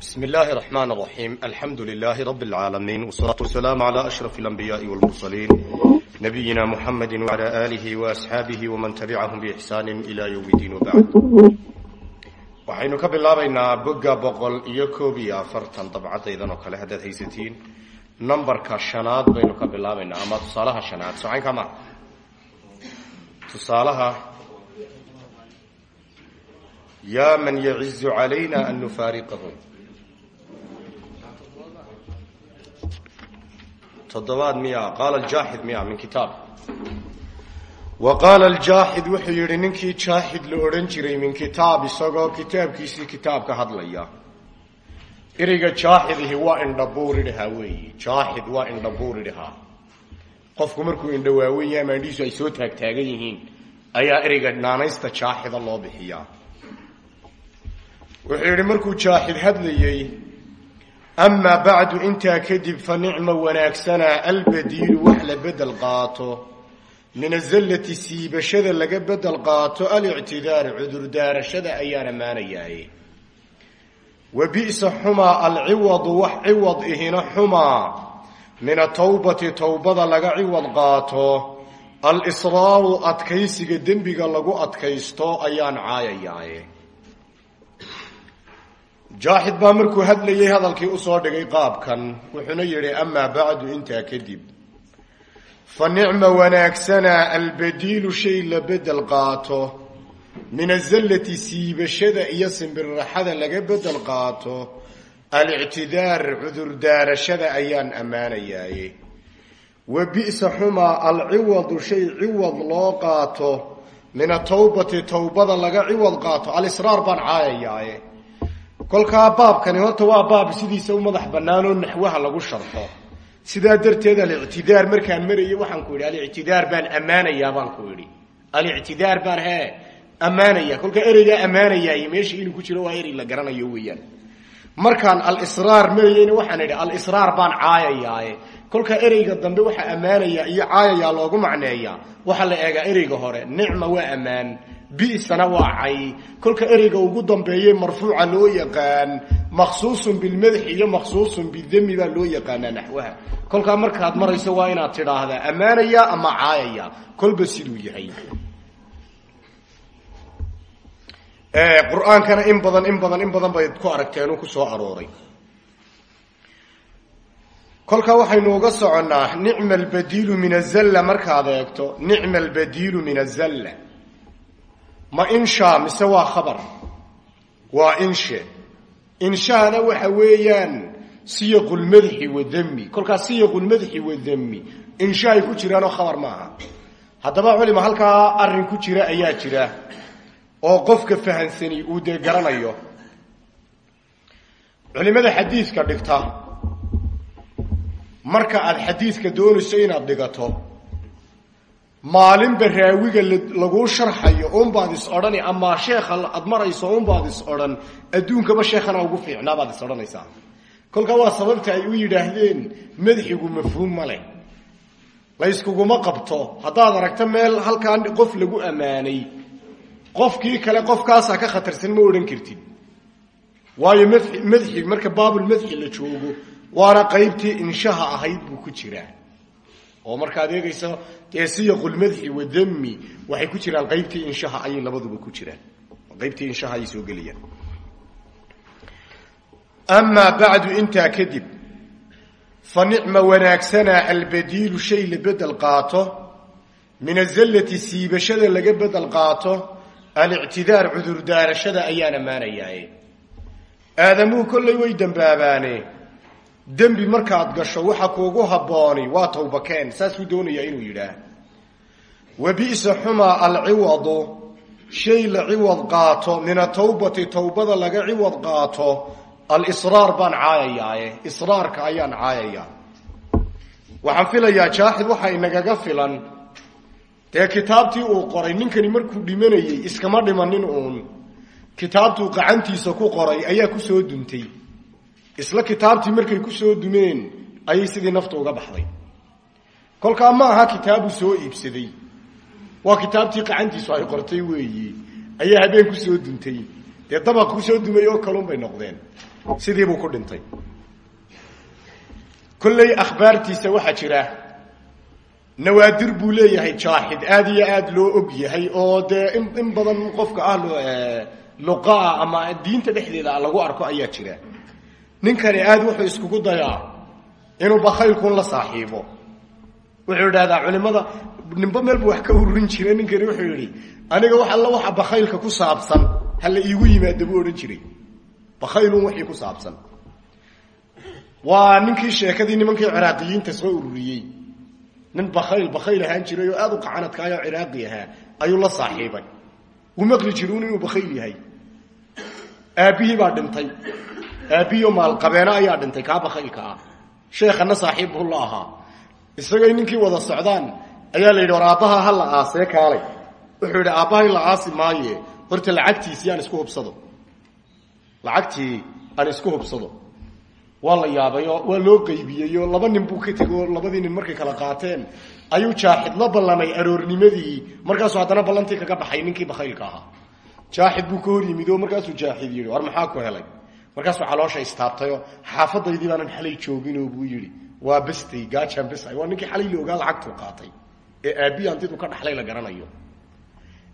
بسم الله الرحمن الرحيم الحمد لله رب العالمين والصلاة والسلام على أشرف الأنبياء والمرسلين نبينا محمد وعلى آله وأصحابه ومن تبعهم بإحسان إلى يوم الدين وبعد waxaynu ka bilaabaynaa bogga boqol iyo koob iyo afartan dabcadaydan oo kale haddaad haysatiin numberka shanaad baynu ka bilaabaynaa ama tusaalaha shanaad socaynka ma tusaalaha yaa man yacizu calayna an nufaariqahu Toddobaad miya qaala aljaaxid miya min kitaab. Wa qaala aljaaxid wuxuu yidhi ninkii jaaxid la odhan jiray min kitaab isagoo kitaabkiisii kitaab ka hadlaya. Ereyga jaaxidihi waa indhabuuridhahaa weeyi. Jaaxid waa indhabuuridhahaa qofku markuu indhawaawen yahay maandhiisu ay soo taagtaagan yihiin ayaa ereyga naanaysta jaaxida loo bixiyaa. Wuxuu yidhi markuu jaaxid hadlayey amaa bacdu intaa kadib fa nicma wanaagsanaa albadiilu wax la bedel qaato. Min azallati siibashada laga bedel qaato alictidaar cudurdaarashada ayaan ammaanayaaye wa bi'sa xumaa alciwadu wax ciwad ihina xumaa min atawbati towbada laga ciwad qaato. Alisraaru adkaysiga dembiga lagu adkaysto ayaan caayayaaye jaaxid baa markuu hadlayay hadalkii u soo dhigay qaabkan wuxuuna yidhi amaa bacdu intaa kadib. Fa nicma wanaagsanaa albadiilu shay la bedel qaato. Min azallati siibashada iyo simbirraxada laga bedel qaato alictidaar cudurdaarashada ayaan ammaanayaaye wa bi'sa xumaa alciwadu shay ciwad loo qaato. Min atawbati towbada laga ciwad qaato. Alisraar baan caayayaaye kolkaa baabkani horta waa baab sidiisa u madax bannaanoo naxwaha lagu sharxo. Sidaa darteed alictidaar markaan marayay waxaan ku yidhi alictidaar baan ammaanayaa baan ku yidhi. Alictidaar baan hee ammaanaya. Kolkaa ereygaa ammaanayaay meesha inuu ku jiro waa erey la garanayo weeyaan. Markaan alisraar marayeyna waxaan idhi alisraar baan caayayaaye. Kolkaa ereyga dambe waxaa ammaanayaa iyo caayayaa loogu macneeyaa. Waxaa la eegaa ereyga hore nicma waa ammaan bi'sana waa cay kolka ereyga ugu dambeeye marfuuca loo yaqaan makhsuusun bilmadxi iyo makhsuusun bidami baa loo yaqaanaa naxwaha. Kolkaa markaad marayso waa inaad tidhaahdaa ammaanaya ama caayaya. Kolba siduu yahay. Qur'aankana in badan in badan in badan bay ku aragteen ku soo arooray. Kolkaa waxaynu uga soconnaa nicma albadiilu min azalla markaad eegto nicma albadiilu min azalla ma insha mise waa khabar? Waa inshe inshahana waxa weeyaan siyaqu lmadxi wadami kolkaas siyaqu lmadxi wadami inshahay ku jiraanoo khabar maaha. Haddaba culima halkaa arrin ku jira ayaa jira oo qofka fahansani uu dee garanayo. Culimada xadiidka dhigta marka aad xadiidka doonayso inaad dhigato maalinba raawiga laguu sharxayo unbaad is odhani amaa sheekha aad marayso unbaad is odhan adduunkaba sheekhana ugu fiicnaa baad is odhanaysaa. Kolkaa waa sababta ay u yidhaahdeen madaxigu mafhuum ma leh. Layskuguma qabto. Haddaad aragto meel halkaa qof lagu ammaanay qofkii kale qofkaasaa ka khatarsan ma odhan kartid. Waayo madxi marka baabulmadxi la joogo waana qaybtii inshaha ahayd buu ku jiraa oo markaad eegayso dee siyaqulmadxi wadami waxay ku jiraan qaybtii inshaha ayay labaduba ku jiraan. Qaybtii inshaha ayay soo gelayaan amaa bacdu intaa kadib fa nicma wanaagsanaa albadiilu shay la bedel qaato min azallati siibashada laga bedel qaato alictidaar cudurdaarashada ayaan ammaanayaaye aadamuhu kollay way dembaabaane dembi markaad gasho waxa kuugu habbooni waa tawbakeen saasuu doonayaa inuu yidhaah. Wa bi'sa xumaa alciwadu shay la ciwad qaato min atawbati towbada laga ciwad qaato alisraar baan caayayaaye. Israarka ayaan caayayaa. Waxaan filayaa jaaxid waxa inagaga filan. Dee kitaabtii uu qoray ninkani markuu dhimanayey iskama dhimanin uun. Kitaabtuu qacantiisa ku qoray ayaa ku soo duntay isla kitaabtii markay ku soo dumeen ayay sidii nafta uga baxday. Kolkaa ma aha kitaabuu soo iibsaday. Waa kitaabtii qacantiisu ay qortay weeyi. Ayaa habeen ku soo duntay. Dee dabaq ku soo dumay oo kalun bay noqdeen. Sidii buu ku dhintay. Kolley akhbaartiisa waxaa jira nawaadir buu leeyahay jaaxid. Aad iyo aad loo og yahay oo dee in in badan qofka ahlu luqaa ama diinta dhexdeeda lagu arko ayaa jira ninkani aad wuxuu iskugu dayaa inuu bakhaylkun la saaxiibo. Wuxuu idhahdaa culimada nimba meel bu wax ka ururin jira ninkani wuxuu yidhi aniga wax alla waxa bakhaylka ku saabsan hala iigu yimaada buu odhan jiray. Bakhaylun wixii ku saabsan. Waa ninkii sheekadii nimankii ciraaqiyiinta soo ururiyey. Nin bakhayl bakhayl ahaan jiray oo aad u qacanadkaayoo ciraaqi ahaa ayuu la saaxiibay. Uu maqli jiruun inuu bakhayl yahay. Aabbihii baa dhintay aabbihiioo maalqabeeno ayaa dhintay kaa bakhaylka ah. Sheekhana isagay ninkii wada socdaan ayaa la yidhi war la aasee kaalay. Wuxuu yidhi aabbahay la aasi maaye. Horta lacagtiisii aan isku hubsado. Lacagtii aan isku hubsado. Waa la waa loo qaybiyeyoo laba nin buu ka tegay oo labadii nin markay kala qaateen ayuu jaaxid la ballamay aroornimadii. Markaasuu haddana ballantii kaga baxay ninkii bakhaylka ahaa. Jaaxid buu ka hor yimid oo markaasuu jaaxid war maxaa ku helay markaasuu caloosha istaabtayoo xaafadaydii baanan xalay jooginoo buu yidhi waa bestay gaajaan besay waa ninkii xalay la ogaa qaatay ee aabbihi hantidu ka dhaxlay la garanayo.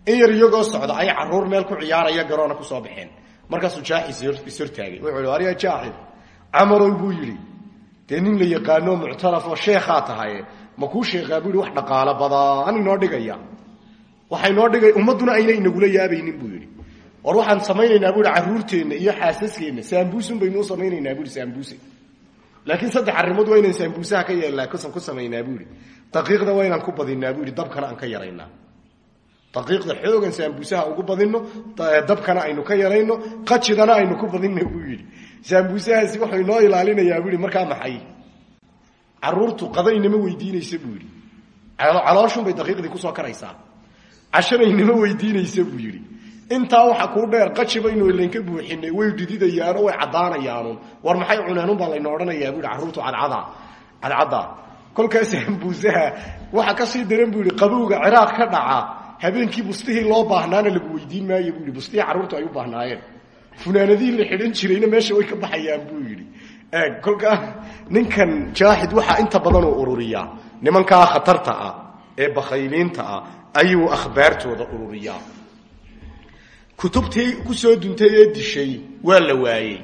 In yar iyagoo socda ay carruur meel ku ciyaaraya garoona ku soo baxeen. Markaasuu jaaxid ishortaagay wuxuu yidhi arya jaaxid camarow buu yidhi dee nin la yaqaanoo muctarafoo sheekhaa tahaye ma kuu sheekaa buu wax dhaqaalo badaan inoo dhigaya. Waxay noo dhigay ummadduna ayna inagula yaabaynin buu yidhi war waxaan samaynaynaa bu yidhi carruurteenna iyo xaasaskeenna saambuusun baynuu samaynaynaa bu yidhi saambuuse laakiin saddex arrimood waa inaan saambuusaha ka yeelnaa ku samaynaa buu yidhi. Daqiiqda waa inaan ku badinaa buu yidhi dabkana aan ka yaraynaa daqiiqda xoogan saambuusaha ugu badinno dabkana aynu ka yarayno qajidana aynu ku badinno buu yidhi. Saambuusahaasi wuxuu inoo ilaalinayaa buu yidhi markaa maxay? Carruurtu qada inama weydiinaysa buu yidhi. Calooshunbay daqiiqdii ku soo karaysaa. Cashana inama weydiinaysa buu yidhi intaa waxa kuu dheer qaji baynu ilanka buuxinay way dhididayaano way caddaanayaanu war maxay cuneenunbaa layna odhanayaa buu yidhi carruurtu cadcada cadcadda. Kolkaas saambuusaha waxa ka sii daran buu qabowga ciraaq ka dhaca habeenkii bustihii loo baahnaana lagu weydiin maayo buu yidhi. Carruurtu ay u baahnaayeen. Funaanadihii la xidhan jirayna meesha way ka baxayaan buu yidhi. Kolkaa ninkan jaaxid waxaa inta badanoo ururiyaa. Nimankaa khatarta ah ee bakhayliinta ah ayuu akhbaartooda ururiyaa kutubtii ku soo duntay ee dishay waa la waayey.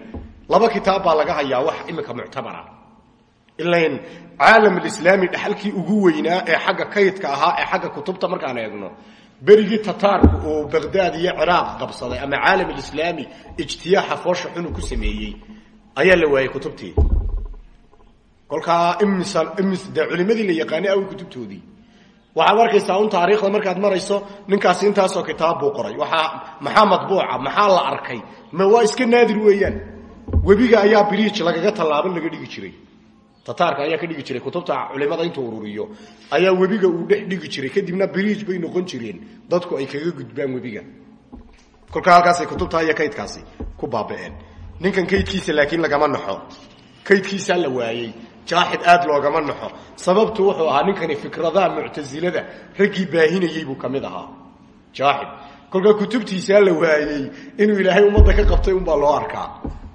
Laba kitaab baa laga hayaa wax iminka muctabara. Ilain caalam alislaami dhaxalkii ugu weynaa ee xagga kaydka ahaa ee xagga kutubta markaan eegno berigii tataarku oo baqdaad iyo ciraaq qabsaday ama caalam alislaami ijtiyaaxa foosha xunu ku sameeyey ayaa la waayey kutubtii. Kolkaa imis imis dee culimadii la yaqaanay awi kutubtoodii waxaad arkaysaa un taariikhda markaad marayso ninkaasi intaasoo kitaab buu qoray. Waxaa maxaa madbuuca maxaa la arkay? Waa iska naadir weeyaan? Webiga ayaa biriij lagaga tallaaban laga dhigi jiray. Tataarka ayaa ka dhigi jiray. Kutubta culimada intuu ururiyo ayaa webiga uu dhex dhigi jiray. Kadibna biriij bay noqon jireen. Dadku ay kaga gudbaan webiga. Kolkaa halkaasay kutubta iyo kaydkaasi ku baaba'een. Ninkan kaydkiisa laakiin lagama naxo kaydkiisaa la waayey jaaxid aad loogama naxo. Sababtu wuxuu ahaa ninkani fikradaha muctasilada raggii baahinayey buu ka mid ahaa. Jaaxid. Kolkaa kutubtiisaa la waayey inuu ilaahay ummadda ka qabtay unbaa loo arkaa.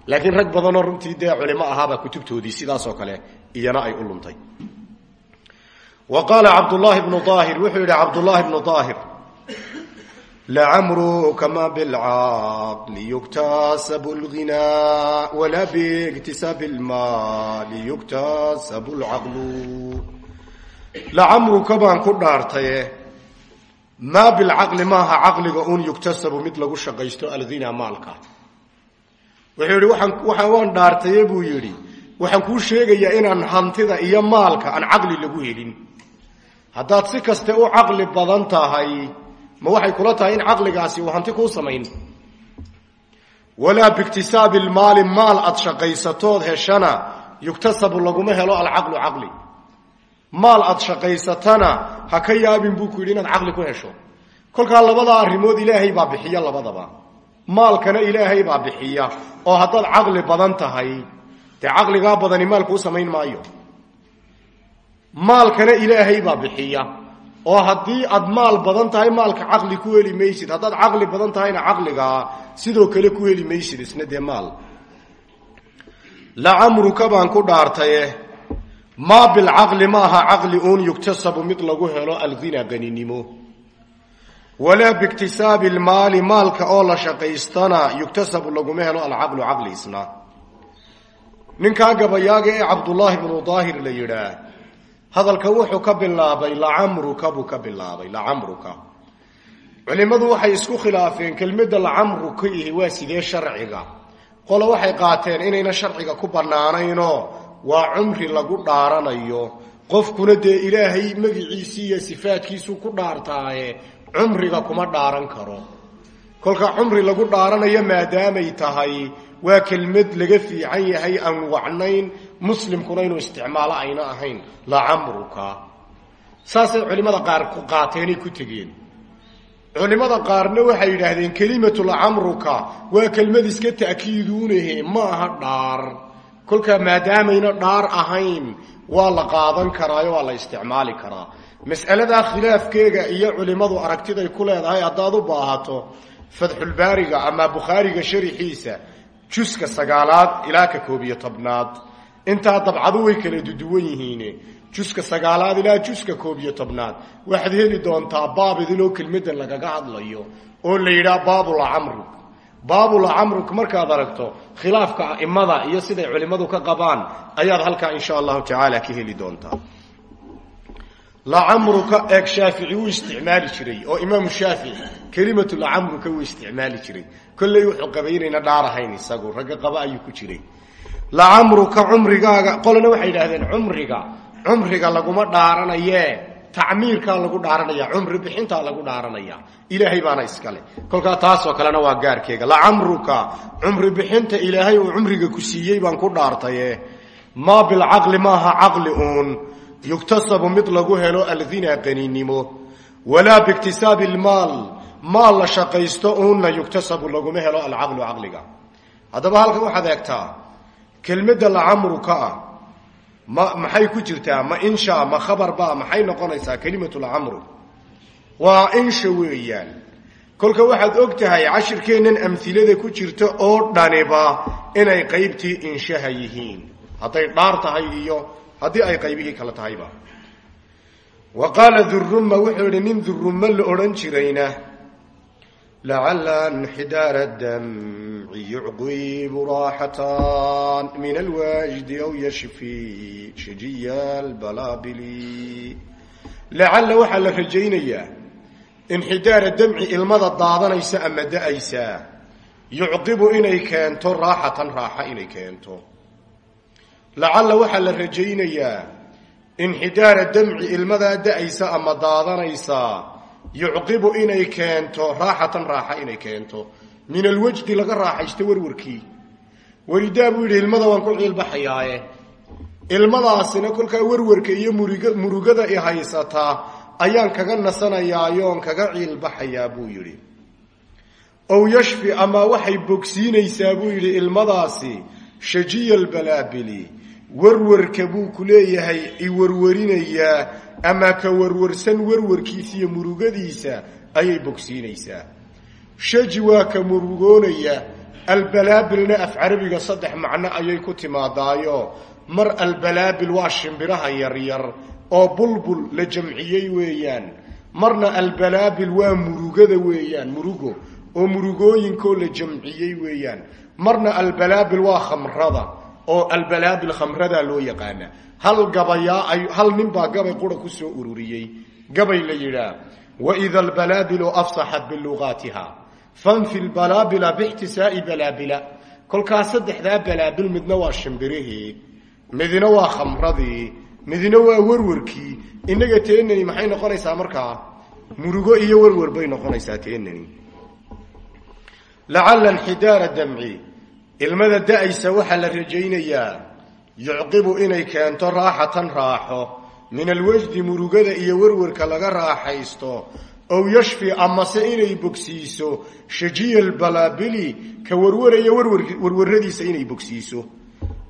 Laakiin rag badanoo runtii dee culimo ahaabaa kutubtoodii sidaasoo kale iyana ay u luntay wa qaala cabdullaahi bnu aahir wuxuu yidhi cabdullaahi bnu aahir lacamruka ma bilcaqli yuktasabu lghinaa walaa biiktisaabi lmaali yuktasabu lcaqlu lacamruka baan ku dhaartaye maa bilcaqli maaha caqliga un yuktasabu mid lagu shaqaysto alghinaa maalka wuxuu yidhi waxaan waan dhaartaye buu yidhi waxaan kuu sheegayaa inaan hantida iyo maalka aan caqli lagu helin haddaad si kaste u caqli badan tahay ma waxay kula tahay in caqligaasi uu hanti kuu samayn. Walaa biiktisaabi lmaali maal aad shaqaysatood heshana yuktasabu laguma helo alcaqlu caqli. Maal aad shaqaysatana ha ka yaabin buu ku yidhi inaad caqli ku hesho. Kolkaa labadaa arrimood ilaahay baa bixiya labadaba. Maalkana ilaahay baa bixiya oo haddaad caqli badan tahay dee caqligaa badani maalkuu samayn maayo. Maalkana ilaahay baa bixiya oo haddii aad maal badan tahay maalka caqli ku heli maysid haddaad caqli badan tahayna caqligaa sidoo kale ku heli maysid isna dee maal. Lacamruka baan ku dhaartaye maa bilcaqli maaha caqli uun yugtasabu mid lagu helo alghina qaninimo walaa biiktisaabi almaali maalka oo la shaqaystana yugtasabu laguma helo alcaqlu caqli isna. Ninkaa gabayaaga ee cabdullaahi bnu daahir la yidhaah hadalka wuxuu ka bilaabay lacamruka buu ka bilaabay lacamruka culimmadu waxay isku khilaafeen kelmadda lacamruka ihi waa sidee sharciga? Qole waxay qaateen inayna sharciga ku bannaanaynoo waa cumri lagu dhaaranayo. Qofkuna dee ilaahay magiciisii iyo sifaadkiisuu ku dhaartaaye cumriga kuma dhaaran karo. Kolka cumri lagu dhaaranayo maadaamay tahay waa kelmad laga fiican yahay aan wacnayn muslimkuna inuu isticmaalo ayna ahayn. Lacamruka saasay culimmada qaar ku qaateenay ku tegeen. Culimmada qaarna waxay yidhaahdeen kelimatu lacamruka waa kelmad iska ta'kiiduunahe ma aha dhaar. Kolkaa maadaamayna dhaar ahayn waa la qaadan karaayo waa la isticmaali karaa. Mas'aladaa khilaafkeega iyo culimmadu aragtiday ku leedahay haddaad u baahato fatxulbaariga ama bukhaariga sharixiisa juska sagaalaad ilaa ka koob iyo tobnaad. Intaa dabcadu way kala duduwan yihiin juska sagaalaad ilaa juska koob iyo tobnaad. Waxaad heli doontaa baab idiloo kelmaddan lagaga hadlayo oo la yidhaha baabulacamruk baabulacamruk markaad aragto khilaafka a'imada iyo siday culimmadu ka qabaan ayaad halkaa insha allahu tacaala ka heli doontaa. Lacamruka eeg shaafici wuu isticmaali jiray oo imaamu shaafici kelimatu lacamruka wuu isticmaali jiray. Kolley wuxuu qabay inayna dhaar isagu. Ragga qaba ayuu ku jiray. Lacamruka cumrigaaga qolena waxay yidhahdeen cumriga. Cumriga laguma dhaaranaye tacmiirkaa lagu dhaaranaya cumri bixintaa lagu dhaaranaya. Ilaahay baana iskale kolkaa taasoo kalena waa gaarkeega. Lacamruka cumri bixinta ilaahay uu cumriga ku siiyey baan ku dhaartaye maa bilcaqli maaha caqli uun. Yugtasabu mid lagu helo alghina qaniinimo. Walaa biiktisaabi lmaal maal la shaqaysto uunna yugtasabu laguma helo alcaqlu caqliga. Haddaba halkan waxaad eegtaa kelmadda lacamruka ah ma maxay ku jirtaa? Ma insha ma khabarba maxay noqonaysaa kelimatu lcamru waa insha weeyaan. Kolka waxaad og tahay cashirkeennan amhilada ku jirta oo dhaniba inay qaybtii inshaha yihiin. Hadday dhaar tahay iyo haddii ay qaybihii kale tahayba. Wa qaala durumma wuxuu yidhi nin durummo la lacala nxidaara damci yucqibu raaxatan min alwaajdi aw yashfi shajiya albalaabili lacalla waxaa la rajaynayaa inxidaara damci ilmada daadanaysa ama da'aysa yucqibu inay keento raaxatan raaxa inay keento lacalla waxaa la rajaynayaa inxidaara damci ilmadaa da'aysa ama daadanaysa yucqibu inay keento raaxatan raaxa inay keento. Min alwajdi laga raaxaysto warwarkii. Welidaa buu yidhi ilmada waan ku ciilbaxayaaye ilmadaasina kolkaa warwarka iyo murugada i haysataa ayaan kaga nasanayaayoon kaga ciilbaxayaa buu yidhi. Ow yashfi ama waxay bogsiinaysaa buu yidhi ilmadaasi shajiya albalaabili warwarka buu ku leeyahay iwarwarinayaa ama ka warwarsan warwarkiisa iyo murugadiisa ayay bogsiinaysaa. Shaji waa ka murugoonaya. Albalaabilna af carabiga saddex macno ayay ku timaadaayo. Mar albalaabil waa shimbiraha yaryar oo bulbul la jamciyey weeyaan. Marna albalaabil waa murugada weeyaan murugo oo murugooyinkoo la jamciyey weeyaan. Marna albalaabil waa khamrada oo albalaabil khamradaa loo yaqaana. Hal gabayaa ay hal nin baa gabay qura ku soo ururiyey. Gabay la yidhaah waida albalaabilu afsaxat bilugaatiha fanfi lbalaabila bixtisaa'i balaabila. Kolkaas saddexdaa balaabil midna waa shimbirihii midna waa khamradii midna waa warwarkii. Innaga teenani maxay noqonaysaa markaa? Murugo iyo warwar bay noqonaysaa teenani. Lacalla nxidaara damci ilmada da'aysa waxaa la rajaynayaa yucqibu inay keento raaxatan raaxo min alwajdi murugada iyo warwarka laga raaxaysto ow yashfi amase inay bogsiiso shajiya albalaabili ka warwaraya warwaradiisa inay bogsiiso.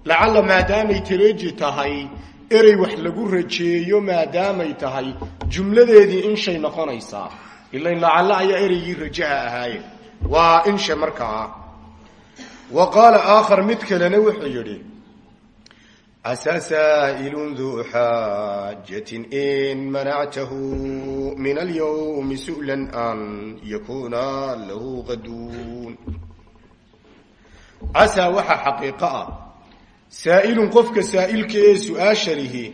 Lacalla maadaamay taleeji tahay erey wax lagu rajeeyo maadaamay tahay jumladeedii inshay noqonaysaa. Ilain lacalla ayaa ereygii rajaha ahaaye waa insha markaa wa qaala aakhar mid kalena wuxuu yidhi casaa saa'ilun duu xaajatin in manactahu min alyawmi su'lan an yakuuna lahu qaduun casaa waxaa xaqiiqo ah saa'ilun qofka saa'ilka ee su'aasha lihi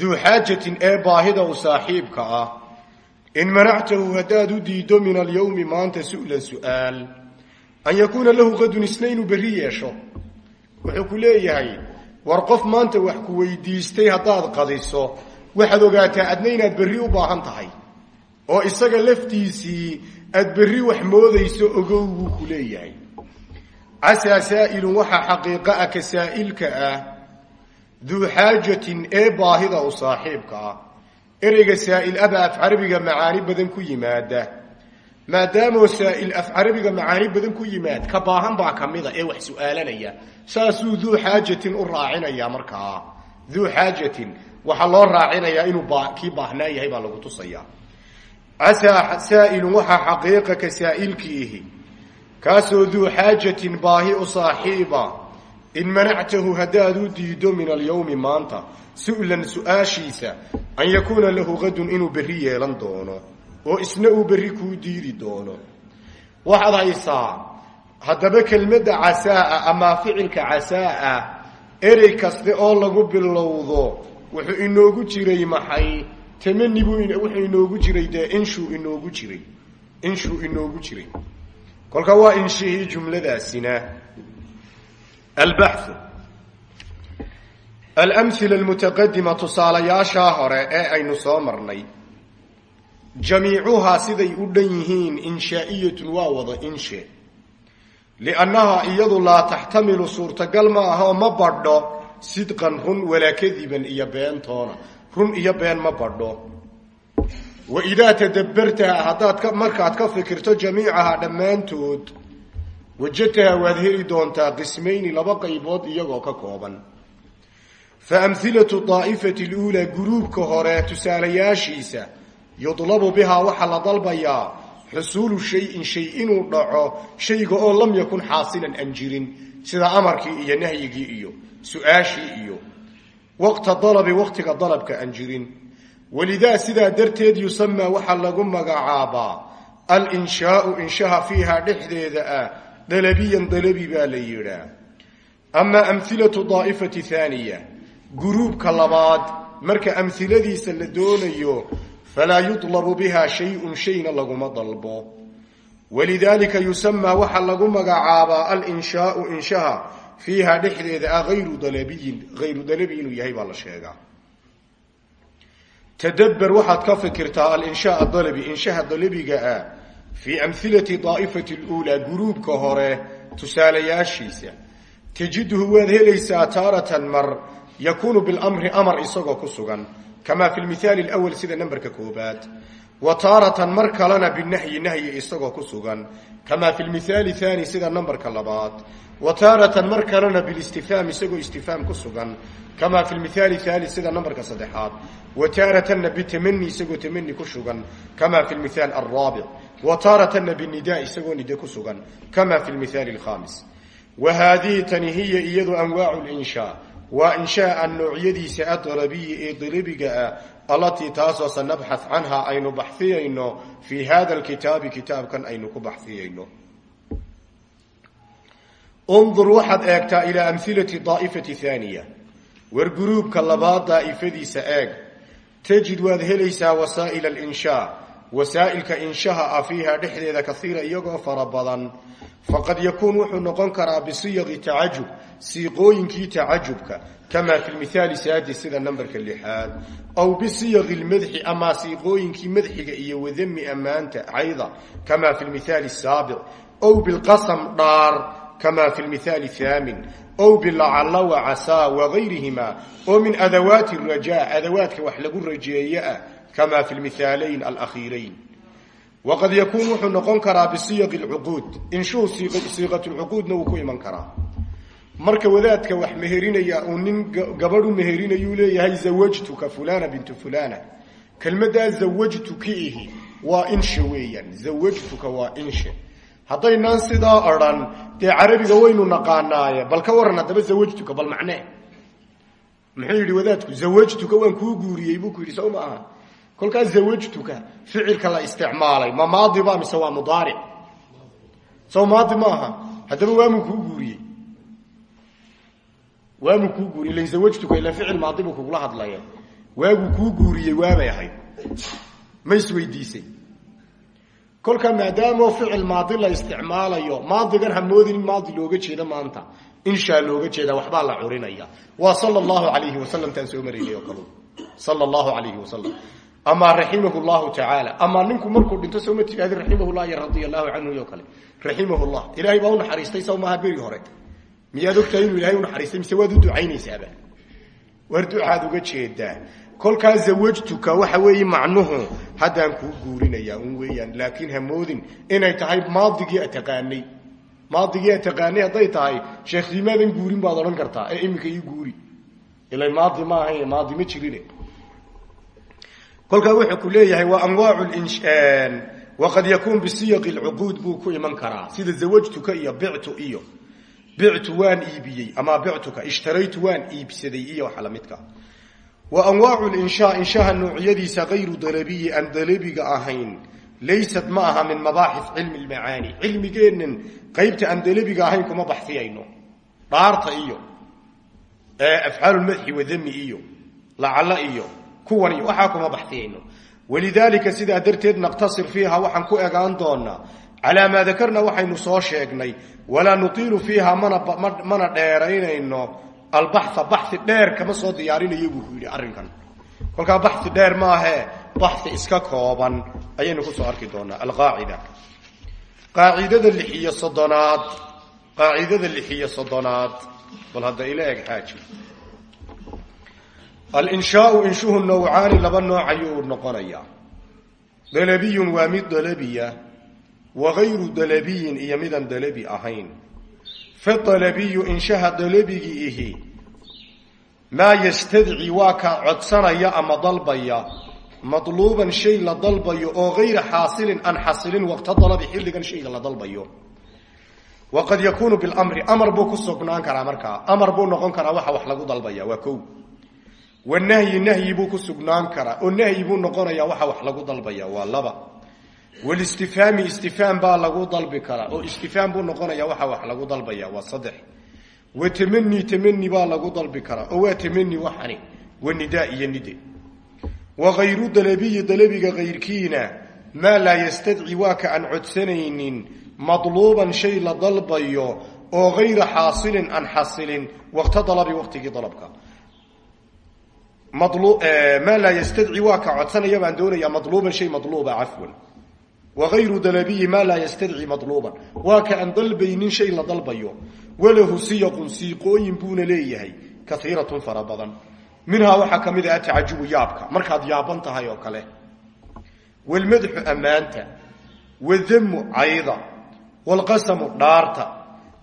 duu xaajatin ee baahida u saaxiibka ah in manactahu haddaad u diiddo min alyawmi maanta su'lan su'aal an yakuuna lahu qadun isna inuu berri yeesho. Wuxuu ku leeyahay war qof maanta wax ku weydiistay haddaad qadiso waxaad ogaataa adna inaad berri u baahan tahay. Oo isaga laftiisii aad berri wax moodayso ogow buu ku leeyahay. Casaa saa'ilun waxaa xaqiiqo ah ka saa'ilka ah duu xaajatin ee baahida u saaxiibka ah. Ereyga saa'il abaa af carabiga macaani badan ku yimaada maadaamoo saa'il af carabiga macaani badan ku yimaad ka baahan baa ka mida ee wax su'aalanaya. Saasuu duu xaajatin u raacinaya markaa. Duu xaajatin waxaa loo raacinayaa inuu kii baahnaa yahay baa lagu tusaya. Casaa saa'ilun waxaa xaqiiqa ka saa'ilkiihi kaasoo duu xaajatin baahi u saaxiiba. In manactahu haddaad u diido min alyawmi maanta su'lan su'aashiisa an yakuuna lahu qadun inuu berri yeelan doono oo isna uu berri kuu diidi doono. Waxaad haysaa haddaba kelmadda casaa'a ama ficilka casaa'a erey kaste oo lagu bilowdo wuxuu inoogu jiray maxay? Tamani buu wuxuu inoogu jiray dee inshuu inoogu jiray. Inshuu inoogu jiray. Kolka waa inshihii jumladaasina. Albaxu alamhila almutaqadima tusaalayaashaa hore ee aynu soo marnay jamiicuhaa siday u dhan yihiin inshaa'iyatun waa wada inshe. Liannahaa iyadu laa taxtamilu suurtagal ma aha oo ma badho sidqan run walaa kadiban iyo beentoona run iyo been ma badho. Wa idaa tadabbartaha haddaad markaad ka fikirto jamiicahaa dhammaantood wajadtaha waad heli doontaa qismayni laba qaybood iyagoo ka kooban. Fa amhilatu daa'ifati luulaa guruubka hore tusaalayaashiisa yudlabu bihaa waxaa la dalbayaa xusuulu shayin shay inuu dhaco shayga oo lam yakun xaasilan aan jirin sida amarkii iyo nahyigii iyo su'aashii iyo waqta dalabi waqtiga dalabka aan jirin. Walidaa sidaa darteed yusamaa waxaa lagu magacaabaa alinshaau inshaha fiiha dhexdeeda ah dalabiyan dalabi baa la yidhaa amaa amhilatu daa'ifati haaniya guruubka labaad marka amhiladiisa la doonayo falaa yudlabu biha shayun shayna laguma dalbo walidaalika yusamaa waxaa lagu magacaabaa alinshaau inshaha fiiha dhexdeeda ah ayru dalabiyin hayru dalabi inuu yahay baa la sheegaa tadabber waxaad ka fikirtaa alinshaa dalabi inshaha dalabiga ah fii amhilati daa'ifati luulaa guruubka hore tusaalayaashiisa tajiduhu waad helaysaa taaratan mar yakuunu bilamri amar isagoo ku sugan kama fi lmithaali lwal sida namberka koobaad wa taaratan mar kalena binahyi nahyi isagoo ku sugan kama fi lmithaali haani sida namberka labaad wa taaratan mar kalena bilistifhaam isagoo istifhaam ku sugan kama fi lmithaali haali sida namberka saddexaad wa taaratanna bitamani isagoo tamani ku sugan kama fi lmithaal alraabic wa taaratanna binida isagoo nide ku sugan kama fi lmithaali alkhamis wa haadihi tani hiya iyadu anwaacu linshaa waa inshaaa noocyadiisa adalabiyi ee dalabiga ah allatii taasoo sanabxath canhaa aynu baxiyayno fii hada lkitaabi kitaabkan aynu ku baxiyayno undur waxaad eegtaa ilaa amhilati daa'ifati haaniya war guruubka labaad daa'ifadiisa eeg. Tajid waad helaysaa wasaa'ila alinshaa wasaa'ilka inshaha ah fiiha dhexdeeda kaiira iyagoo fara badan faqad yakuun wuxuu noqon karaa bisiyaqi tacajub siiqooyinkii tacajubka kama fi lmithaali saadis sida namberka lixaad aw bisiyaqi lmadxi amaa siiqooyinkii madxiga iyo wadami ammaanta cayda kama fi lmithaali saabic aw bilqasam dhaar kama fi lmithaali haamin aw bilacalla wacasaa wagayrihima oo min adawaati raja adawaadka wax lagu rajeeye ah kama fi lmithaalayn alakhiirayn waqad yakuun wuxuu noqon karaa bisiyaqi lcuquud inshuhu siiqatulcuquudna wuu ku iman karaa marka wadaadka wax meherinaya uu nin gabadhu meherinayu leeyahay zawajtuka fulana bintu fulana kelmaddaa zawajtuki ihi waa inshe weeyaan zawajtuka waa inshe haddaynaan sidaa odhan dee carabiga waynu naqaanaaye bal ka waran haddaba zawajtuka bal macnee muxuu yidhi wadaadku zawajtuka waan kuu guuriyey kolkaas zawajtuka ficilka la isticmaalay ma maadi ba mise waa mudaaric? Sow maadi ma aha haddaba waamuu kuu guuriyey. Waamuu kuu guuriyey ilan zawajtuka ilan ficil maadi buu kugula hadlaya waaguu kuu guuriyey waabay ahayd. Ma isweydiisay kolka maadaamoo ficil maadi la isticmaalayo maadigan hamoodin in maadi looga jeedo maanta. Inshaa looga jeeda waxbaa la curinaya. Waa sal llahu alayhi wasalam taan soo maraynay oo kal sal llahu alayhi amaa raximahu llahu tacaala amaa ninku markuu dhinto soo ma tidhahdi raximahullah iyo radia allahu canhu ilahay baa unaxariistay saw maaha beri hore. Miyaad ogtahay inuu ilahay unaxariistay mise waad u ducaynaysaaba? War ducaad uga jeedaa kolkaa zawajtuka waxa weeye macnuhu haddaan kuu guurinaya un weeyaan. Laakiin hamoodin inay tahay maadigii ataqaanay. Maadigii ataqaanay hadday tahay sheekhdimaadan guurin baad odhan kartaa. Ee iminka ii guuri. Ila maadi ma ahayn maadi ma jirine kolkaa wuxuu ku leeyahay waa anwaacu waqad yakuun bisiyaqi lcuquud buu ku iman karaa. Sida zawajtuka iyo bictu iyo bictu waan iibiyey ama bictuka ishtaraytu waan iibsaday iyo waxa wa anwaacu linshaa inshaha noocyadiisa kayru dalabiyi aan dalabiga ahayn laysat ma aha min mabaaxif cilmi lmacaani cilmigeennan qaybta aan dalabiga ahayn kuma baxsiyayno. Dhaarta iyo afcaalulmadxi wadami iyo lacalo iyo kuwan iyo waxaa kuma baxsiyayno walidaalika sidaa darteed naqtasir fiiha waxaan ku egaan doonaa. Calaa maa dakarna waxaynu soo sheegnay walaa nutiilu fiiha mana mana dheeraynayno albaxa baxi dheer kama soo diyaarinayo buu ku yidhi arrinkan. Kolkaa baxi dheer maahe baxi iska kooban ayaynu ku soo arki doonaa. Alqaacida. Qaacidada lixiyo soddonaad. Qaacidada lixiyo soddonaad. Bal hadda ila eg xaaji alinshaau inshuhu nawcaani laba nooc ayuu noqonayaa. Dalabiyun waa mid dalabiya wa gayru dalabiyin iyo midaan dalabi ahayn. Faalabiyu inshaha dalabigii ihi maa yastadci waa kaa codsanaya ama dalbaya. Madluuban shay la dalbayo oo gayra xaasilin aan xasilin waqta dalabi xilligan shayga la dalbayo. Waqad yakuunu bilamri amar buu ku sugnaan karaa markaa. Amar buu noqon karaa waxa wax lagu dalbaya waa kow wanahyi nahyi buu ku sugnaan karaa. Oo nahyi buu noqonayaa waxa wax lagu dalbaya waa laba. Walistifhaami istifhaam baa lagu dalbi karaa. Oo istifhaam buu noqonayaa waxa wax lagu dalbaya waa saddex. Wa tamani tamani baa lagu dalbi karaa. Oo waa tamani waxani wa nidaa iyo nide. Wa hayru dalabiyi dalabiga kayrkiina maa laa yastadci waa ka aan codsanaynin madluuban shay la dalbayo oo gayra xaasilin aan xasilin waqta dalabi waqtigii dalabka maa laa yastadci waa ka codsanaya baan doonayaa madluuban shay madluuba cafwan. Wagayru dalabiyi maa laa yastadci madluuban waa ka aan dalbaynin shay la dalbayo. Walahu siyaqun siiqooyin buuna leeyahay kaiiratun fara badan. Minhaa waxaa ka mid ah atacajubu yaabka markaad yaaban tahay oo kale. Walmadxu ammaanta wadamu cayda walqasamu dhaarta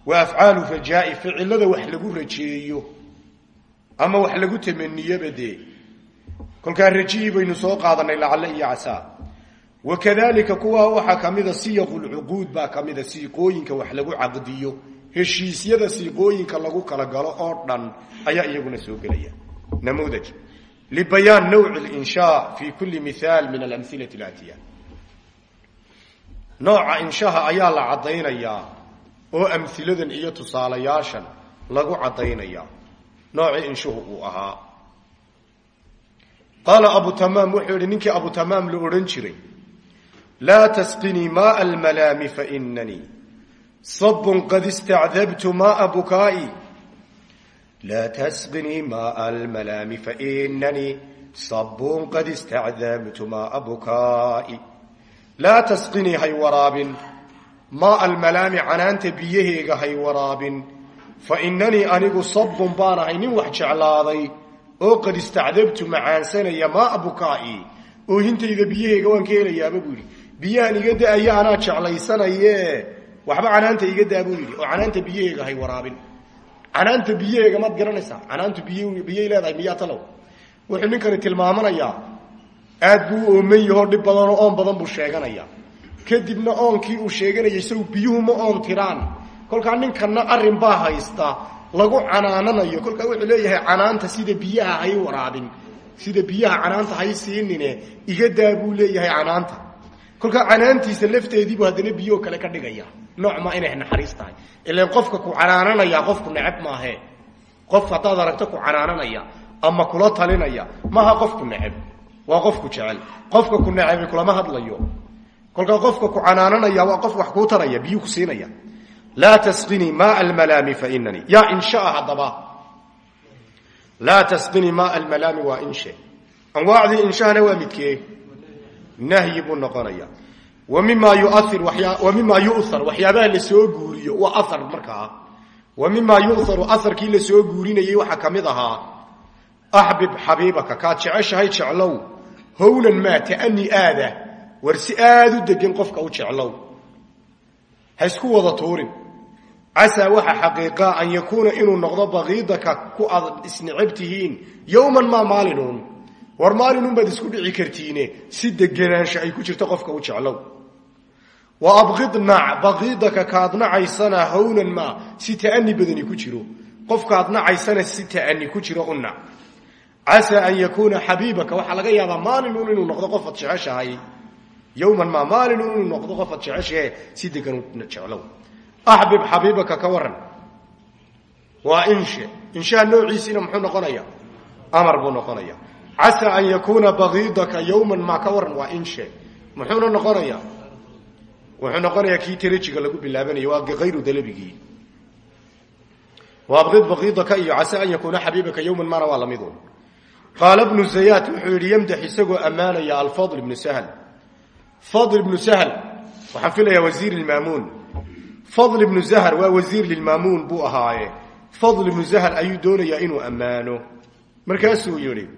wa afcaalu ficilada wax lagu rajeeyo ama wax lagu tamaniyoba dee kolkaa rajihii baynu soo qaadanay lacalle iyo casaa. Wakadalika kuwaa waxaa ka mida siyaqu lcuquud baa ka mida siiqooyinka wax lagu caqdiyo. Heshiisyada siiqooyinka lagu kala galo oo dhan ayaa iyaguna soo gelaya. Namuudaj libayaan nawci linshaa fi kuli mihaal min alamhilati alaatiya. Nooca inshaha ayaa la caddaynayaa oo amhiladan iyo tusaalayaashan lagu caddaynaya noocii inshuhu uu ahaa. Qaala abu tamaam wuxuu yihi ninkii abu tamaam la odhan jiray laa tasqinii maaa almalaami fainanii sabun qad istacdabtu maaa bukaa'i laa tasqinii maaa almalaami fainanii sabun qad istacdabtu maaa bukaa'i laa tasqinii hay waraabin maaa almalaami canaanta biyaheega hay waraabin fa inanii anigu sabun baan ahay nin wax jeclaaday oo qad istacdabtu macaansanaya maaa bukaa'i oohintayda biyaheega waan ka helayaaba buu yidhi. Biyahan iga da'aya anaa jeclaysanaye. Waxba canaanta iga daa buu yidhi. Oo canaanta biyaheega hay waraabin. Canaanta biyaheega maad garanaysaa. Canaantu biy biyay leedahay miyaa talow? Wuxuu ninkani tilmaamanayaa aad buu u ooman yahoo dhib badanoo oon badan buu sheeganaya. Kadibna oonkii uu sheeganayay isagu biyuhu ma oon tiraan kolkaa ninkanna arrin baa haysta lagu canaananayo. Kolkaa wuxuu leeyahay canaanta sida biyaha hay waraabin sida biyaha canaanta hay siinine iga daa buu leeyahay canaanta. Kolkaa canaantiisa lafteediibuu haddana biyoo kale ka dhigaya. Nooc maa inay naxariis tahay. Qofka ku canaananaya qofku neceb maahe. Qof haddaad aragto ku canaananaya ama kula talinaya maaha qofku neceb waa qofku jecel. Qofka ku necebay kulama hadlayo. Kolkaa qofka ku canaananaya waa qof wax kuu taraya biyuu ku siinaya laa tasqinii maa almalaami fainanii yaa inshaa haddaba laa tasqinii maa almalaami waa inshe anwaacdii inshahana waa midkee nahyi buu noqonaya wa mima yuair wa mima yu'ar waxyaabaha la soo guuriyo waa aar markaa wa mima yu'aru aharkii la soo guurinayay waxaa ka mid ahaa axbib xabiibaka kaad jeceshahay jeclow howlan maa ta'ani aada war si aada u degan qofka u jeclow ha isku wada tuurin casaa waxa xaqiiqaa an yakuuna inuu noqdo baqiidaka ku aad isnecab tihiin yowman maa maalinun. War maalinun baad isku dhici kartiine. Si deganaansho ay ku jirto qofka u jeclow. Wa abqid nac baqiidaka kaad nacaysana howlan maa si ta'ani badani ku jiro. Qofkaad nacaysana si ta'ani ku jiro u nac casaa an yakuuna xabiibaka waxaa laga yaabaa maalinun inuu noqdo qofaad jeceshahay yowman maa maalinun inuu noqdo qofaad jeceshahe si degan jeclow axbib xabiibaka ka waran waa inshe inshaha noociisiina muxuu noqonaya amar buu noqonaya casaa an yakuuna bagiidaka yowman maa ka waran waa inshe muxuuna noqonaya wuxuu noqonayaa kii tarajiga lagu bilaabanaya waa ayru dalabigii waabqid bagiidaka iyo casaa an yakuuna xabiibaka yowman maana waa lamidun qaala bnu zayaad wuxuu yidhi yamdax isagoo ammaanaya alfadl ibnu sahl fadl ibnu sahl waxaan filayaa wasiir ilmaamuun fadl ibnu zahr waa wasiir lilmaamuun buu ahaaye. Fadl ibnu zahr ayuu doonayaa inuu ammaano. Markaasuu yidhi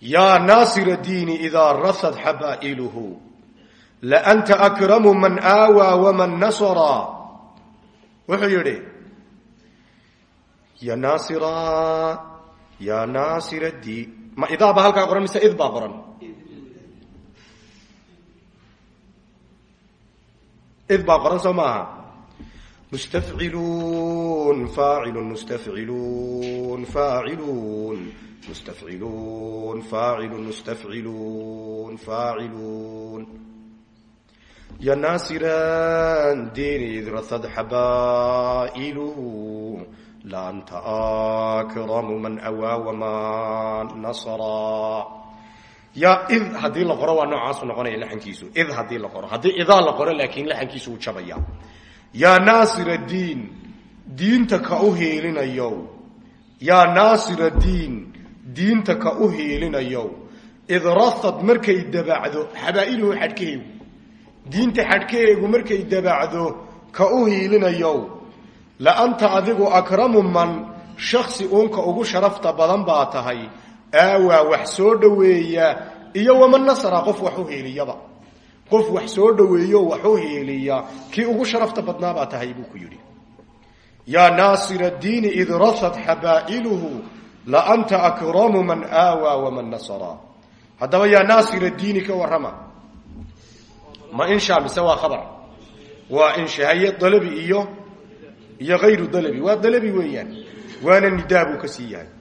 yaa naasir diini idaa rasad xabaa'iluhu laanta akramu man aawaa waman nasara. Wuxuu yidhi ya naasira ya naasira di ma idaaba halkaa qoran mise id baa qoran id baa qoran soo maaha mustafciluun faacilun mustafciluun faaciluun mustafciluun faacilun mustafciluun faaciluun ya naasiran diini id rasad xabaa'iluhu laanta akramu man awaa waman nasara ya id haddii la qoro waa noocaasu noqonaya laxankiisu. Id haddii la qoro. Haddii idaa la qoro laakiin laxankiisu uu jabaya yaa naasir diin diinta ka u hiilinayow yaa naasira diin diinta ka u hiilinayow id rasad markay dabacdo xabaa'iluhu xadhkaheegu diinta xadhkaheegu markay dabacdo ka u hiilinayow la anta adigu akramu man shaksi uunka ugu sharafta badan baa tahay aawaa wax soo dhoweeya iyo waman nasara qof wax u qof wax soo dhoweeyo wax u heeliya. kii ugu sharafta badnaa baa tahay buu ku yidhi. Yaa naasira diini id rasad xabaa'iluhu la anta akramu man aawaa waman nasara. Haddaba yaa naasira diini ka warrama. Ma insha mise waa khabar. Waa inshahaye dalabi iyo iyo hayru dalabi. Waa dalabi weeyaan. Waana nidaa buu ka sii yahay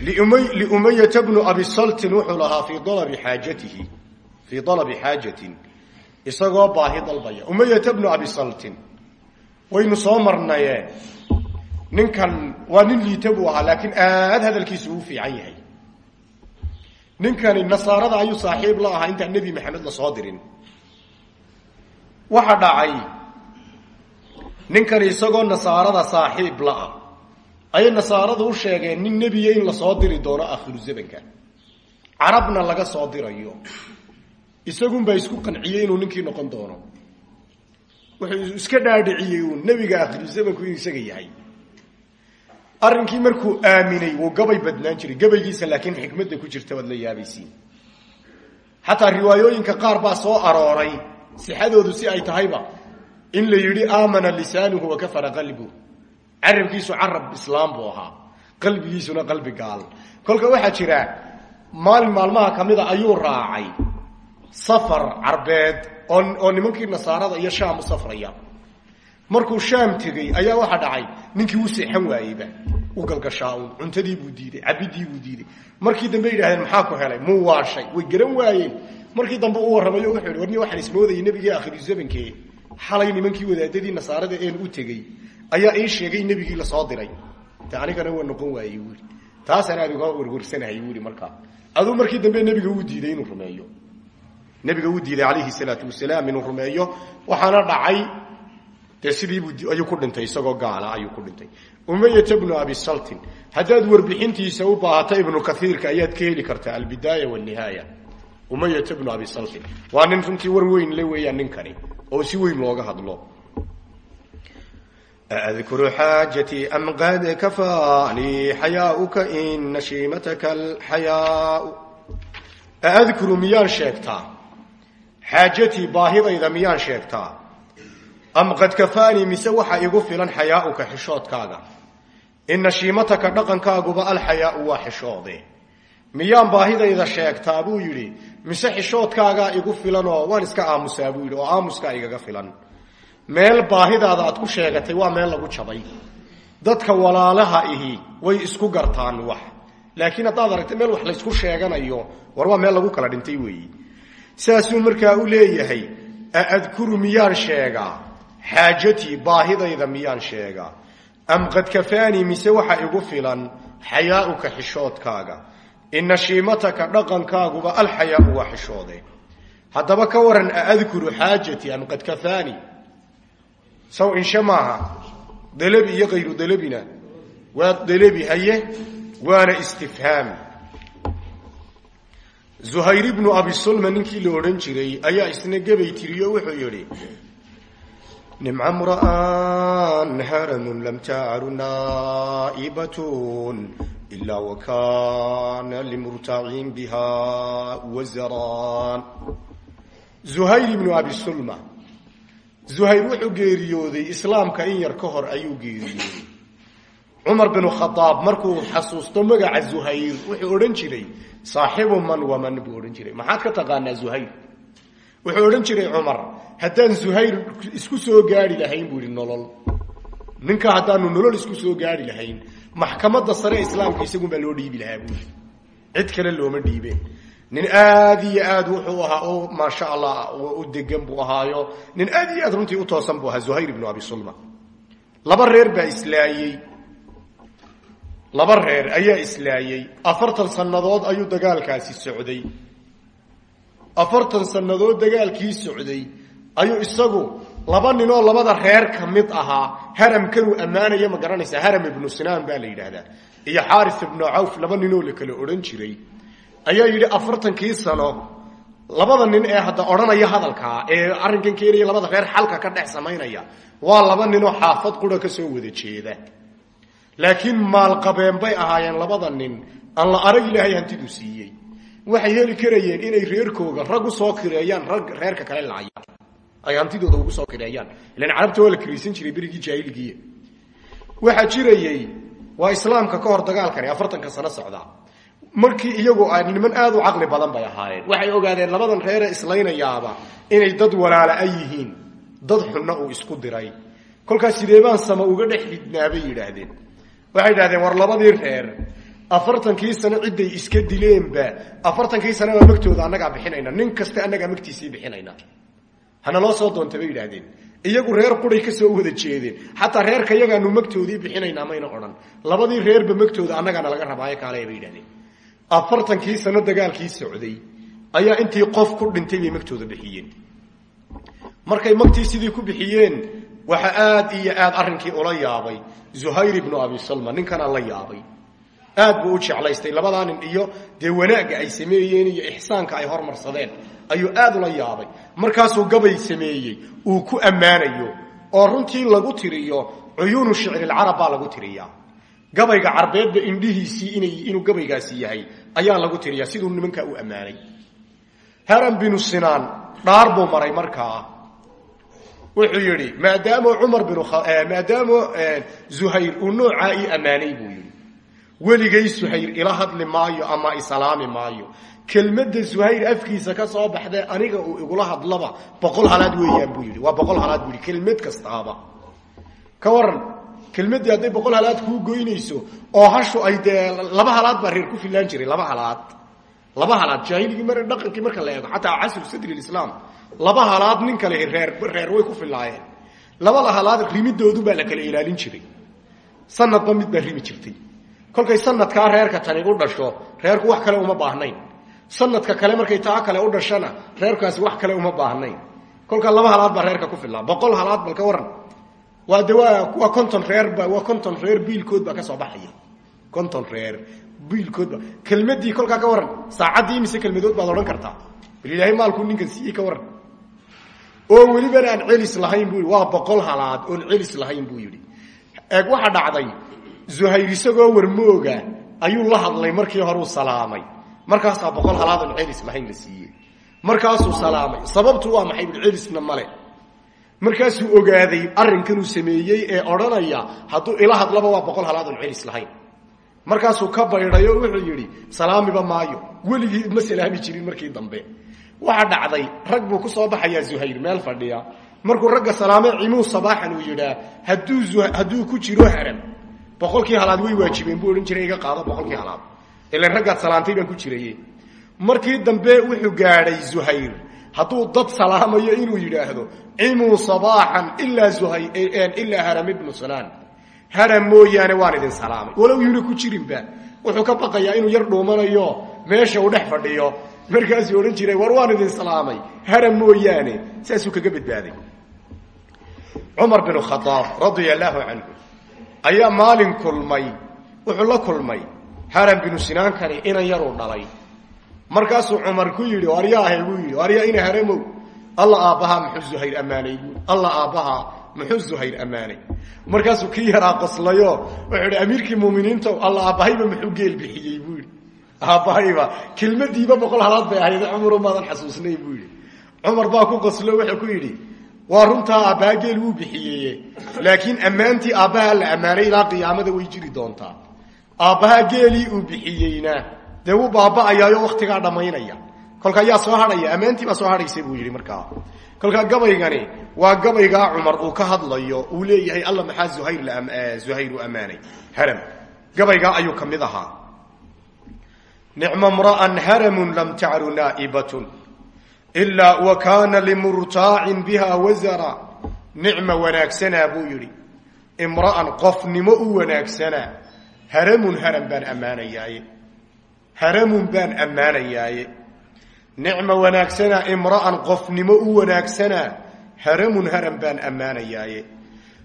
liumayata bnu abi saltin wuxuu lahaa fii dalabi xaajatihi fii dalabi xaajatin isagoo baahi dalbaya umayata bnu abi saltin waynu soo marnaye ninkan waa nin liita buu ahaa laakiin aad hadalkiisu uu fiican yahay ninkani nasaarada ayuu saaxiib la ahaa intaan nebi maxamed la soo dirin waxa dhacay ninkani isagoo nasaarada saaxiib la-ah ayay nasaaradu u sheegeen nin nebiya in la soo diri doono akhiru zamanka carabna laga soo dirayo. Isagunbaa isku qanciyey inuu ninkii noqon doono. Wuxuu iska dhaadhiciyey uun nebiga akhiru zamanku isaga yahay. Arrinkii markuu aaminay wuu gabay badnaan jiray gabaygiisa laakiin xikmadda ku jirta waad la yaabaysiin. Xataa riwaayooyinka qaar baa soo arooray sixadoodu si ay tahayba in la yidhi aamana lisaanuhu wakafara qalbu carabkiisu carab islaam buu ahaa. Qalbigiisuna qalbi gaal. Kolka waxaa jira maalin maalmaha ka mida ayuu raacay. Safar carbeed oo nimankii nasaarada iyo shaam u safraya. Markuu shaam tegey ayaa waxaa dhacay ninkii u seexan waayeyba. U galgashaa uun cuntadii buu diiday cabidii buu diiday. Markii dambe yidhahdeen maxaa ku helay? Muu waashay? Way garan waayeen. Markii dambe u warramayo wuxuu yidhi warni waxaan ismoodayay nebigii akhiru zamankee. Xalay nimankii wadaadadii nasaarada een u tegey ayaa ii sheegay nebigii la soo diray. De anigana waa noqon waayey buui taasaan aad uga werwarsanahay buui markaa. Aduu markii dambe nebiga uu diiday inuu rumeeyo. Nebiga uu diiday calayhi salaatu wasalaam inuu rumeeyo. Waxaana dhacay. Dee sidiibuu ayuu ku dhintay isagoo gaala ayuu ku dhintay. Umayata bnu abi saltin haddaad warbixintiisa u baahata ibnu kaiirka ayaad ka heli kartaa albidaaya wanihaaya umayata bnu abi saltin waa nin runtii war weyn le weeyaan ninkani oo si weyn looga hadlo adkuru xaajatii am qad kafaanii xayaauka in nashiimataka alxayaau aadkuru miyaan sheegtaa xaajatii baahidayda miyaan sheegtaa am qad kafaanii mise waxa igu filan xayaauka xishoodkaaga in nashiimataka dhaqankaaguba alxayaau waa xishoode miyaan baahidayda sheegtaa buu yidhi mise xishoodkaagaa igu filanoo waan iska aamusaa buu yidhi oo aamuskaa igaga filan meel baahidaada aad ku sheegatay waa meel lagu jabay. Dadka walaalaha ihi way isku gartaan wax. Laakiin haddaad aragtay meel wax laysku sheeganayo war waa meel lagu kala dhintay weeyi. Saasuu markaa u leeyahay aadkuru miyaan sheegaa xaajatii baahidayda miyaan sheegaa am qad kafaanii mise waxa igu filan? Xayaauka xishoodkaaga. Ina shiimataka dhaqankaaguba alxayaau waa xishoode. Haddaba ka waran aadkuru xaajatii am qad kafaani saw inshe maaha dalabi iyo kayru dalabina waa dalabi haye waana istifhaam. Zuhayr ibnu abi sulma ninkii la odhan jiray ayaa isna gebay tiriyo wuxuu yidhi nimca mra'an haramun lam taaru naa'ibatun ilaa wakana limurtacin biha wazaraan. Zuhayr ibnu abi sulma zuhayr wuxuu geeriyooday islaamka in yar ka hor ayuu geeriyooday. Cumar binu khadaab markuu xasuusto magaca zuhayr wuxuu odhan jiray saaxibu man waman buu odhan jiray. Maxaad ka taqaanaa zuhayr wuxuu odhan jiray cumar haddaan zuhayr isku soo gaari lahayn buu yihi nolol. Ninka haddaanu nolol isku soo gaari lahayn maxkamadda sare islaamka isagunbaa loo dhiibi lahaa buui cid kale looma dhiibeen nin aad iyo aad wuxuu ahaa oo maasha allah u degan buu ahaayo. Nin aad iyo aad runtii u toosan buu ahaa zuhayr ibnu abi sulma. Laba reer baa islaayey. Laba reer ayaa islaayey. Afartan sannadood ayuu dagaalkaasi socday. Afartan sannadood dagaalkii socday ayuu isagu laba ninoo labada reer ka mid ahaa. Haramkanuu ammaanaya ma garanaysaa haram ibnu sinaan baa la yidhaahdaa. Iyo xaaris ibnu cawf laba ninoo la kala odhan jiray ayaa yidhi afartankii sano labada nin ee hadda odhanaya hadalkaa ee arrinkan keenaya labada reer xalka ka dhex samaynaya waa laba ninoo xaafad qura ka soo wada jeeda. Laakiin maalqabeen bay ahaayeen labada nin aan la arag ilaahay hantiduu siiyey. Waxay heli karayeen inay reerkooga rag u soo kireeyaan rag reerka kale lacaya ay hantidooda ugu soo kireeyaan. Ilan carabta waa la jiray berigii jaahiligiiya waxaa jirayey waa islaamka ka hor dagaalkani afartanka sano socdaa markii iyagu niman aad u caqli badan bay ahaayeen. Waxay ogaadeen labadan reere islaynayaaba inay dad walaala a dad xunna uu isku diray. Kolkaas sideebaan sama uga dhex dhidnaa bay yidhaahdeen. Waxay yidhahdeen war labadii reer afartankii sano cidday iska dileenba afartankii sanaba magtooda annagaa bixinayna nin kasta annagaa magtiisii bixinayna. Hana loo soo doonta bay yidhahdeen iyagu reer quray ka soo wada jeedeen. Xataa reerka iyagaanu magtoodii bixinaynaa mayna odhan. Labadii reerba magtooda annagaana laga rabaayo kaale bay yidhahdeen afartankii sano dagaalkii socday ayaa intii qof ku dhintay bay magtooda bixiyeen. Markay magtii sidii ku bixiyeen waxa aad iyo aad arrinkii ula yaabay. Zuhayr ibnu abi salma ninkanaa la yaabay. Aad buu u jeclaystay labadaa iyo dee wanaagga ay sameeyeen iyo ixsaanka ay hormarsadeen ayuu aad ula yaabay. Markaasuu gabay sameeyey uu ku ammaanayo oo runtii lagu tiriyo cuyuunu shicrilcarab baa lagu tiriyaa. Gabayga carbeedba indhihiisii inuu gabaygaasi yahay ayaa lagu tiriyaa siduu nimankaa u ammaanay. Haram binu sinaan dhaar buu maray markaa. Wuxuu yidhi maadaama cumar bin maadaama zuhayr uu noocaa ii ammaanay buu yidhi. Weligay suhayr ila hadli maayo ama isalaami maayo. Kelmadda suhayr afkiisa ka soo baxdee aniga uu igula hadlaba boqol halaad weeyaan buu yidhi. Waa boqol halaad buu yidhi kelmad kastaaba. Ka waran kelmaddii hadday boqol halaad kuu goynayso oo hashu ay dee laba halaad baa ku filaan jiray laba halaad. Laba halaad jaahiligii mar dhaqankii marka la eego xataa casru sadri lislaam laba halaad nin kale reer reer way ku filaayeen. Labada halaad rimidoodu baa la kala ilaalin jiray. Sanadba mid baa rimi jirtay. Kolkay sanadkaa reerka tani u dhasho reerku wax kale uma baahnayn. Sanadka kale markay taa kale u dhashana reerkaasi wax kale uma baahnayn. Kolkaa laba halaad baa reerka ku filaa boqol halaad bal ka waran waa de waa waa conton reerba waa conton reer biilkood baa ka soo baxaya. Conton reer biilkoodba kelmadii kolkaa ka waran saacaddii imise kelmadood baad odhan kartaa. Bal ilaahay maalkuu ninkan siiyey ka waran. Oo welibana aan celis lahayn buu waa boqol halaad oon celis lahayn buu yidhi. Eeg waxaa dhacday zuhayr isagoo warmooga ayuu la hadlay markii horeu salaamay. Markaasaa boqol halaad oon celis lahayn la siiyey. Markaasuu salaamay. Sababtu waa maxay celisna male markaasuu ogaaday arrinkanuu sameeyey ee odhanaya hadduu ila hadlaba waa boqol halaad oon celis lahayn. Markaasuu ka baydhay oo wuxuu yidhi salaamiba maayo. Weligii ma salaami jirin markii dambe. Waxaa dhacday rag buu ku soo baxayaa zuhayr meel fadhiya. Markuu ragga salaame cimuu sabaaxan uu yidhaa hadduu ku jiro haram boqolkii halaad way waajibeen buu odhan jiray iga qaado boqolkii halaad. Ilan raggaad salaantay ku jiraye markii dambe wuxuu gaadhay zuhayr hadduu dad salaamayo inuu yidhaahdo cimuu sabaaxan ilaa haram ibnu sanaan haram mooyaane waan idin salaamay. Walow yuna ku jirinba wuxuu ka baqayaa inuu yar dhuumanayo meesha uu dhex fadhiyo. Markaasuu odhan jiray war waan idin salaamay. Haram mooyaane saasuu kaga badbaaday. Cumar bin khadaab radia allaahu canhu ayaa maalin kulmay wuxuu la kulmay haram binu sinaankani inan yaruu dhalay markaasuu cumar ku yidhi aryaahe buu yidhi aryaa ina haramow alla aabbahaa muxuu zuhayr ammaanay? buu alla aabbahaa muxuu zuhayr ammaanay? Markaasuu kii yaraa qoslayo wuxuu idhi amiirkii muminiinta alla muxuu geel bixiyey? buu yidhi aabbahayba kelmadiiba boqol halaad bay ahayd cumaro maadan xasuusnay? buu yidhi. Cumar baa ku qoslo wuxuu ku yidhi waa runtaa aabbaha geel wuu bixiyeye laakiin ammaantii aabbaha la ammaanay ilaa qiyaamada way jiri doontaa. Aabbaha geelii uu bixiyeyna dee wuu baaba'ayaayo waktigaa dhammaynaya. Kolka yaa soo hadhaya ammaantii baa soo hadhaysa buu yidhi markaa. Kolkaa gabaygani waa gabaygaa cumar uu ka hadlayo uu leeyahay alla maxaa zuhayr zuhayr u ammaanay. Haram gabaygaa ayuu ka mid ahaa. Nicma mra'an haramun lam tacru naa'ibatun ilaa wa kaana limurtaacin biha wasara nicma wanaagsanaa buu yidhi. Imra'an qofnimo u wanaagsanaa. Haramun haram baan ammaanayaaye haramun baan ammaanayaaye nicma wanaagsanaa imra'an qofnimo u wanaagsanaa haramun haram baan ammaanayaaye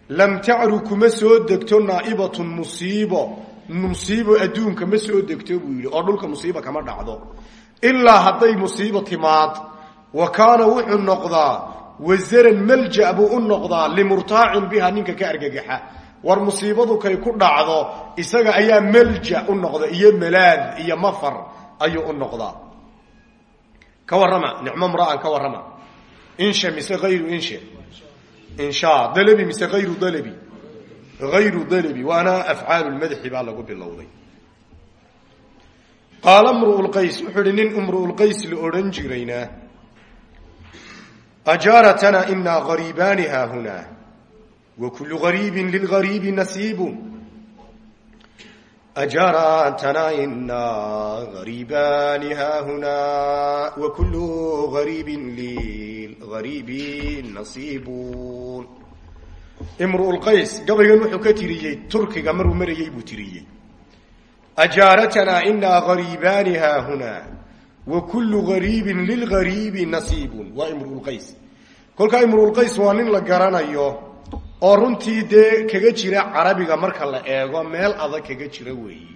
lam tacru kuma soo degto naa'ibatun musiibo. Musiibo adduunka ma soo degto buu yidhi oo dhulka musiiba kama dhacdo. Ilaa hadday musiibo timaad wa kaana wuxuu noqdaa wasaran malja buu u noqdaa limurtaacin biha ninka ka argagaxa war musiibadu kay ku dhacdo isaga ayaa malja u noqda iyo malaad iyo mafar ayuu u noqdaa ka warrama nicmo mra'an ka warrama. Insha mise hayru insha? Insha. Dalabi mise hayru dalabi? Hayru dalabi waana afcaalu lmadxi baa lagu bilowday. Qaala mruulqays wuxuu ihi nin imruulqays la odhan jirayna ajaaratana inaa gariibaani haahunaa wa kullu gariibin lilgariibi nasiibun ajaaratana inaa gariibaani haahunaa wa kullu gariibin lilgariibi nasiibun imruulqays gabaygan wuxuu ka tiriyey turkiga maruu marayey buu tiriyey ajaaratanaa inaa gariibaani haahunaa wa kullu gariibin lilgariibi nasiibun waa imruulqays kolkaa imruulqays waa nin la garanayo oo runtii dee kaga jira carabiga marka la eego meel adag kaga jira weeyi.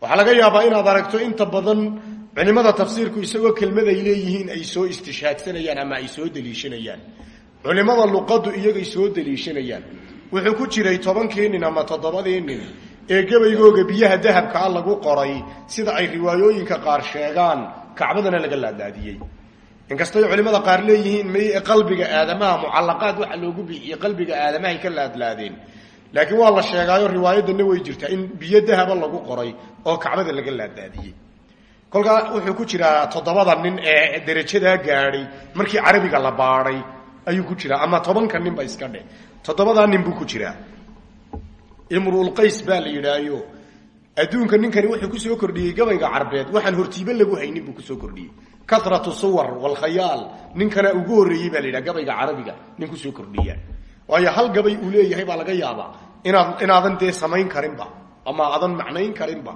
Waxaa laga yaabaa inaad aragto inta badan culimada tafsiirku isagoo kelmad ay leeyihiin ay soo istishhaadsanayaan ama ay soo deliishanayaan. Culimada luqaddu iyagay soo deliishanayaan. Wuxuu ku jiray tobankii nin ama toddobadii nin ee gebaygooga biyaha dahabkaa lagu qoray sida ay riwaayooyinka qaar sheegaan kacbadana laga laadaadiyey inkastay culimada qaar leeyihiin may qalbiga aadamaha mucallaqaad waxa loogu bixiyey qalbiga aadamahay ka laadlaadeen. Laakiin waa la sheegaayo riwaayadana way jirtaa in biyo dahaba lagu qoray oo kacbada laga laadaadiyey kolkaa wuxuu ku jiraa toddobada nin ee derajadaa gaadhay markii carabiga la baadhay ayuu ku jiraa ama tobanka ninba iska dheh. Toddobadaa nin buu ku jiraa. Imruulqays baa la yidhaayo adduunka ninkani wuxuu ku soo kordhiyey gabayga carbeed waxaan hortiiba lagu haynin buu ku soo kordhiyey karatu suwar walkhayaal ninkana ugu horreeyey baa la gabayga carabiga. Nin ku soo kordhiya. Waayo hal gabay uu leeyahay baa laga yaabaa inaad inaadan dee samayn karinba ama aadan macnayn karinba.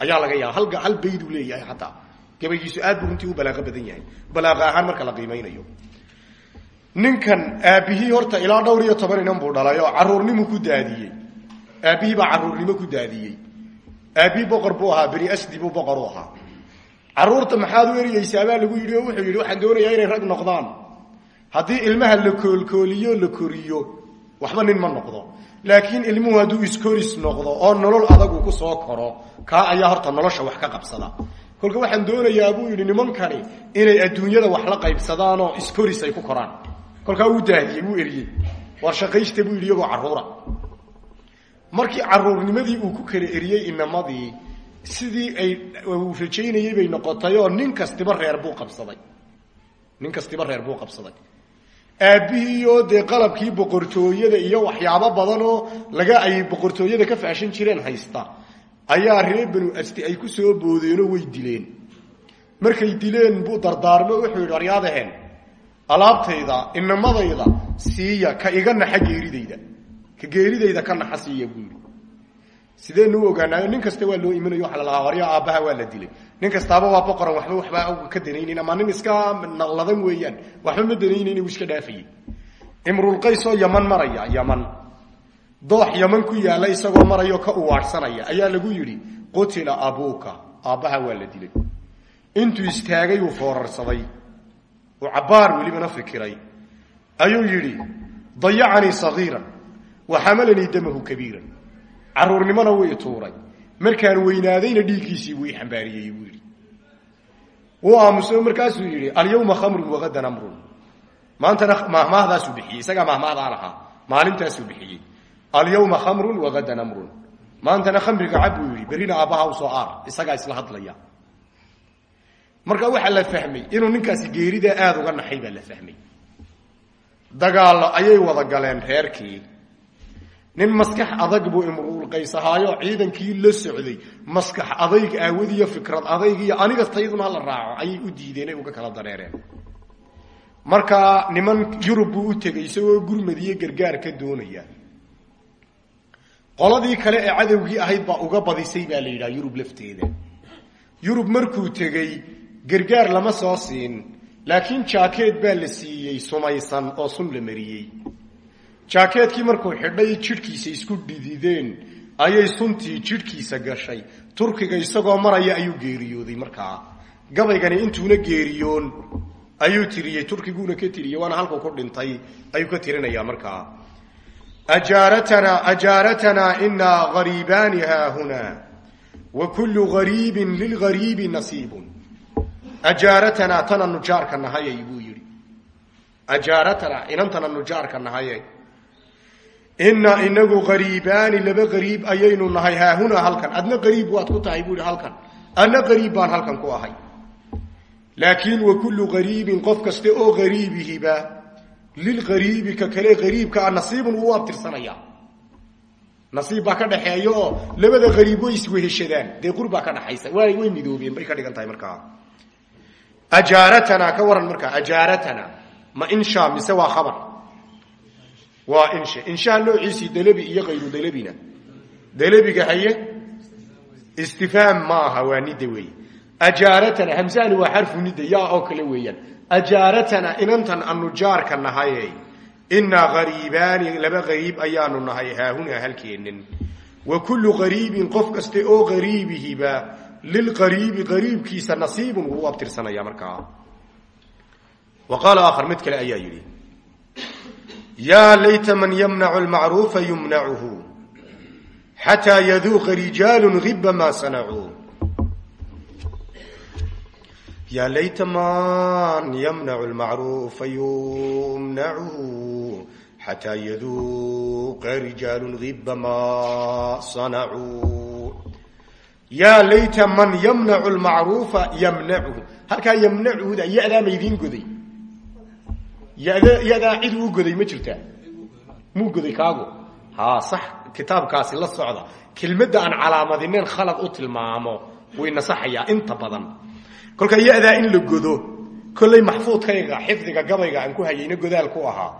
Ayaa laga yaaba hal hal bayd uu leeyahay xataa gabaygiisu aad buu u balaaqo badan yahay. Balaaqa ahaan marka la qiimaynayo ninkan aabbihii horta ilaa dhowr iyo toban inan buu dhalay oo ku daadiyey. Aabbihii baa caruurnimo ku daadiyey. Aabbihii boqor buu ahaa beri asdi buu boqor u ahaa carruurta maxaad u eriyeysaabaa lagu yidhi wuxuu yidhi waxaan doonayaa inay rag noqdaan. Haddii ilmaha la koolkooliyo la koriyo waxba nin ma noqdo. Laakiin ilmuhu hadduu iskoris noqdo oo nolol adagu ku soo koro kaa ayaa horta nolosha wax ka qabsada. Kolka waxaan doonayaa buu yidhi nimankani inay adduunyada wax la qaybsadaanoo iskoris ay ku koraan. Kolkaa wuu daadiyey wuu eriyey. War shaqaysta buu yidhi markii caruurnimadii uu ku kala eriyey inamadii sidii ay uu rajaynayey bay noqotay oo nin kastiba reer buu qabsaday. Nin kastiba reer buu qabsaday. Aabbihiioo dee qalabkii boqortooyada iyo waxyaabo badan oo laga ay boqortooyada ka faashan jireen haysta ayaa reer banu asti ay ku soo boodeenoo way dileen. Markay dileen buu dardaarmo wuxuu yidhi aryaadaheen alaabtayda inamadayda siiya ka iga naxa geeridayda. Ka geeridayda ka naxa siiya buu sideenu u ogaanaayo nin kasta waa loo imanayo waxa la lahaa warya aabbaha waa la dilay. Nin kastaaba waa boqoran waxba waxba ka danaynin. Ama nin iska ladan weeyaan waxba ma danaynin uu iska dhaafayey imrulqays oo yaman maraya yaman. Doox yaman ku yaalla isagoo marayo ka uwaadhsanaya. Ayaa lagu yidhi qutila abuuka. Aabbaha waa la dilay. Intuu istaagay uu foorarsaday. Uu cabbaar welibana fikiray. Ayuu yidhi dayacanii sagiiran wa xamalanii damahu kabiiran caruurnimona wuu ituuray markaan weynaadayna dhiiggiisii wuu xambaariyey buu yidhi. Wuu aamuso markaasuu yidhi alyawma khamrun wagadan amrun. Maantana mahmaahdaasuu bixiyey isagaa mahmahdaa lahaa. Maalintaasuu bixiyey. Alyawma khamrun wagadan amrun. Maantana khamriga cab buu yidhi berrina aabbaha u soo aar isagaa isla hadlaya. Marka waxaa la fahmay inuu ninkaasi geeridaa aada uga naxay baa la fahmay. Dagaallo ayay wada galeen reerkii nin maskax adag buu imruulqays ahaayo ciidankii la socday. Maskax adayg aawadiyo fikrad adayg iyo aniga tayduna hala raaco ayay u diideen ay uga kala dareereen. Markaa niman yurub buu u tegay isagoo gurmadiyo gargaar ka doonaya. Qoladii kale ee cadowgii ahayd baa uga badisay baa la yidhaha yurub lafteeda. Yurub markuu tegey gargaar lama soo siin laakiin jaakeed baa la siiyey sumaysan oo sun la mariyey jaakeedkii markuu xidhay jidhkiisa isku dhidideen ayay suntii jidhkiisa gashay. Turkiga isagoo maraya ayuu geeriyooday markaa. Gabaygani intuuna geeriyoon ayuu tiriyey. Turkiguuna ka tiriyey waana halkuu ku dhintay. Ayuu ka tirinayaa markaa. Ajaaratana ajaaratana inaa gariibaani haahuna. Wa kullu gariibin lilgariibi nasiibun. Ajaaratana tana nujaarka nahayay buu yidhi. Ajaaratana inantana nujaarka nahayay inaa inagu gariibaani laba gariib ayaynu nahay. Haahunaa halkan. Adna gariib waad ku tahay buu yidhi halkan. Adna gariib baan halkan ku ahay. Laakiin wa kullu gariibin qof kaste oo gariibihiba lilgariibi ka kale gariibkaa nasiibun wuu abtirsanayaa. Nasiib baa ka dhaxeeya oo labada gariib way isweheshadaan dee qur baa ka dhaxaysa. Way way midoobeen bay ka dhigan tahay markaa. Ka waran markaa ajaaratana ma insha mise khabar waa insha inshaha noociisii dalabi iyo kayru dalabina. Dalabiga haye istifhaam ma aha waa nida weeye. Ajaaratana hamsahani waa xarfu oo kale weeyaan. Ajaaratana inantan anu jaarka nahaye inaa gariibaani laba gariib ayaanu nahay haahunaa halkeenin. Wa kullu gariibin qof kaste oo gariibihiba lilqariibi qariibkiisa nasiibun wuu abtirsanaya markaa. Wa qaala aakhar mid kale ayaa yidhi yaa layta man yamnacu lmacruufa yumnacuhu xataa yaduuqa rijaalu hiba maa sanacuu yaa layta man yamnacu lmacruufa yumnacuhu xataa yaduuqa rijaalu hiba maa sanacuu yaa layta man yamnacu lmacruufa yamnacuhu halkaa yamnacuhuda yadaa maydiin goday yadaa cid uu goday ma jirtaa muu goday kaagu? Ha sax kitaabkaasi la socda. Kelmadda aan calaamadineen khalad u tilmaamo way nasaxayaa inta badan. Kolka ya-daa in la godo kolley maxfuudkayga xifdiga gabayga aan ku hayayna godaal ku ahaa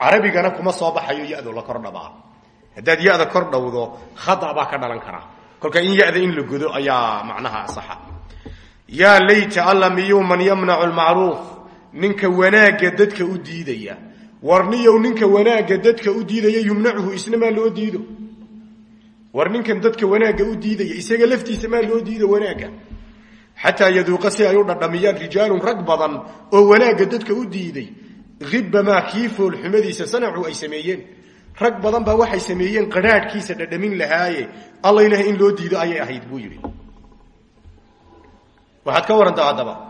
carabigana kuma soo baxayo ya-do la kor dhabaa. Haddaad ya-da kor dhowdo khada ka dhalan kara. Kolka in ya-da in la godo ayaa macnaha saxa. Yaa layta alla miyuu man yamnacu lmacruuf ninka wanaagga dadka u diidaya. Warniyow ninka wanaagga dadka u diidaya yumnacuhu isna maa loo diido? War ninkan dadka wanaagga u diidaya isaga laftiisa maa loo diido wanaagga? Xataa yaduuqa si ay u dhadhamiyaan oo wanaagga dadka u diiday. Hibbamaa kii foolxumadiisa sanacu ay sameeyeen. Rag badan waxay sameeyeen qadhaadhkiisa dhadhamin lahaaye. Alla ilaah in loo diido ayay ahayd buu yidhi. Waxaad ka warantaa haddaba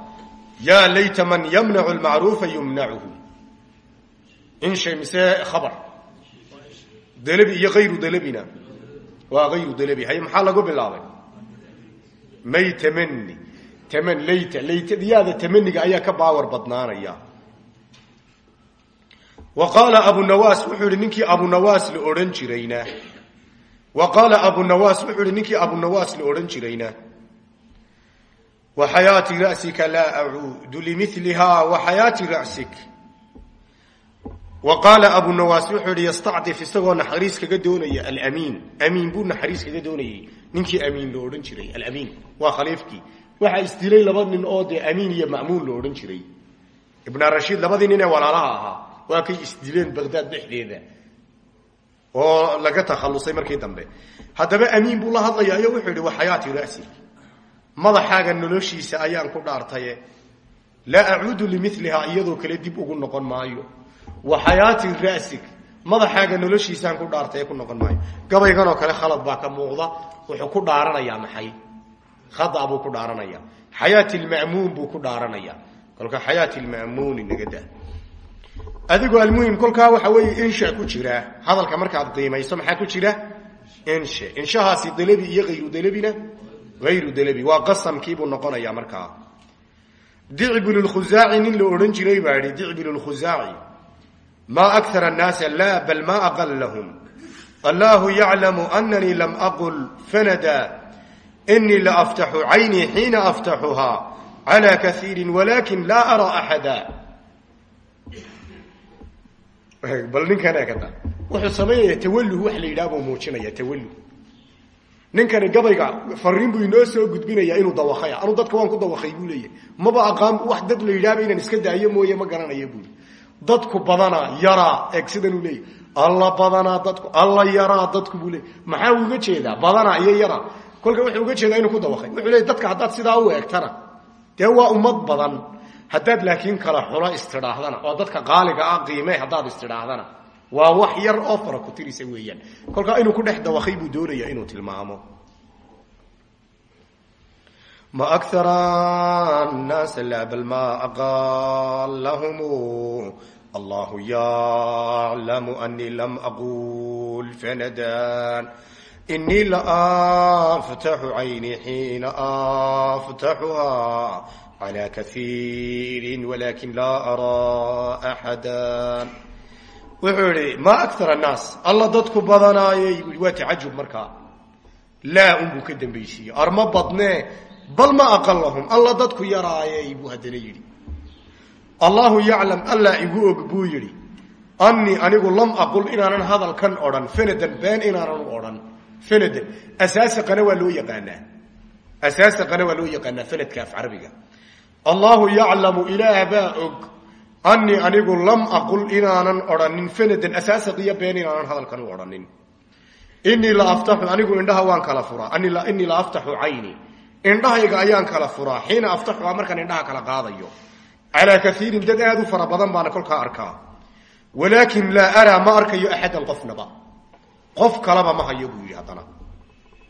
yaa layta man yamnacu lmacruufa yumnacuhu inshay mise khabar. Dalabi iyo ayru dalabina waa ayru dalabi haye maxaa lagu bilaabay? May tamani taman layta. Laytadiyaada tamaniga ayaa ka baawar badnaanaya. Wa qaala abunawaas wuxuu ihi ninkii abunawaas la odhan jirayna. Wa qaala abunawaas wuxuu ihi ninkii abunawaas la odhan jirayna ra'sika laa acuudu limiliha wa xayaati rasik wa qaala abunawaas wuxuu ihi yastacdif isagoo naxariis kaga doonaya alamiin amiin buu naxariis kaga doonayay ninkii amiin la odhan jiray alamiin waa khaliifkii waxaa isdilay laba nin oo dee amiin iyo ma'muun la odhan jiray ibn rashiid labadii nin ee walaalaha ahaa waa kay isdileen bagdaad dhexdeeda oo madaxaaga noloshiisa ayaan ku dhaartaye. Laa acuudu limilihaa iyadoo kale dib ugu noqon maayo. Wa xayaati ra'sig madaxaaga noloshiisaan ku dhaartaye ku noqon maayo. Gabayganoo kale khalad baa ka muuqda wuxuu ku dhaaranayaa maxay? Khada buu ku dhaaranaya xayaati lma'muun buu ku dhaaranaya kolka xayaati lma'muuni naga daa. Adigoo almuhim kolkaa waxa weeye insha ku jira. Hadalka markaad qiimayso maxaa ku jira? Insha. Inshahaasi dalabi iyo hayru dalabina hayru dalabi waa qasamkiibuu noqonayaa markaa dicbul lkhusaaci nin la odhan jiray baa yihi dicbul lkhusaaci maa akar annaasa laa bal ma aqalahum allahu yaclamu ananii lam aqul fanada inii la aftaxu caynii xiina aftaxuhaa cala kaiiri walakin laa araa axada bal ninkan wuxuu samaynaya tawalluh wax la yidhaha buu muujinaya tawalluh ninkani gabayga fariin buu inoo soo gudbinaya inuu dawakaya anuu dadka waan ku dawakay buu leeyahy maba aqaan wax dad la yidhahaba inaan iska daayo mooye ma garanaya buui dadku badanaa yaraa eeg sidanuu leeyahy alla badanaa dadku alla yaraa dadku buu leeyay maxaa uga jeedaa? Badanaa iyo yaraa. Kolka wuxuu uga jeedaa inuu ku dawakay wuxuu leeyay dadka haddaad sidaa u eegtana dee ummad badan. Haddaad laakiin kala xulo istidhaahdana oo dadka qaaliga ah qiime haddaad istidhaahdana waa wax yar oo fara ku tirisa weeyaan. Kolkaa inuu ku dhex dawakhay buu doonaya inuu tilmaamo. Ma akara naasa la bal ma aqalahum allahu yaclamu anii lam aqul fanadan. Inii laaftaxu cayni xiina aftaxuha calى kaiiri walakin la ara axada wuxuu ihi ma akar الnaas alla dadku badanaayey. Waa tacajub markaa. Laa unbuu ka dambaysiiye arma badnee bal ma aqalahum alla dadku yaraayey buu haddana yidhi. Allahu yaclam alla igu og buu yidhi anii anigu lam aqul inaanan hadalkan odhan fanadan been inaanan u odhan fanadan asaasiqana waa loo yaqaanaa. Asaasiqana waa loo yaqaanaa fanadka af carabiga allahu yaclamu ilaah baa og anii anigu lam aqul inaanan odhanin fanadan asaasiqiyo been inaanan hadalkan u odhanin inii la aftaxu anigu indhaha waan kala furaa. Inii la aftaxu cayni. Indhahayga ayaan kala furaa. Xiina aftaxuha markaan indhaha kala qaadayo. Calaa kaiirin dad aad u fara badan baana kolkaa arkaa. Walaakin laa araa ma arkayo axadan qofnaba. Qof kalaba ma hayo buu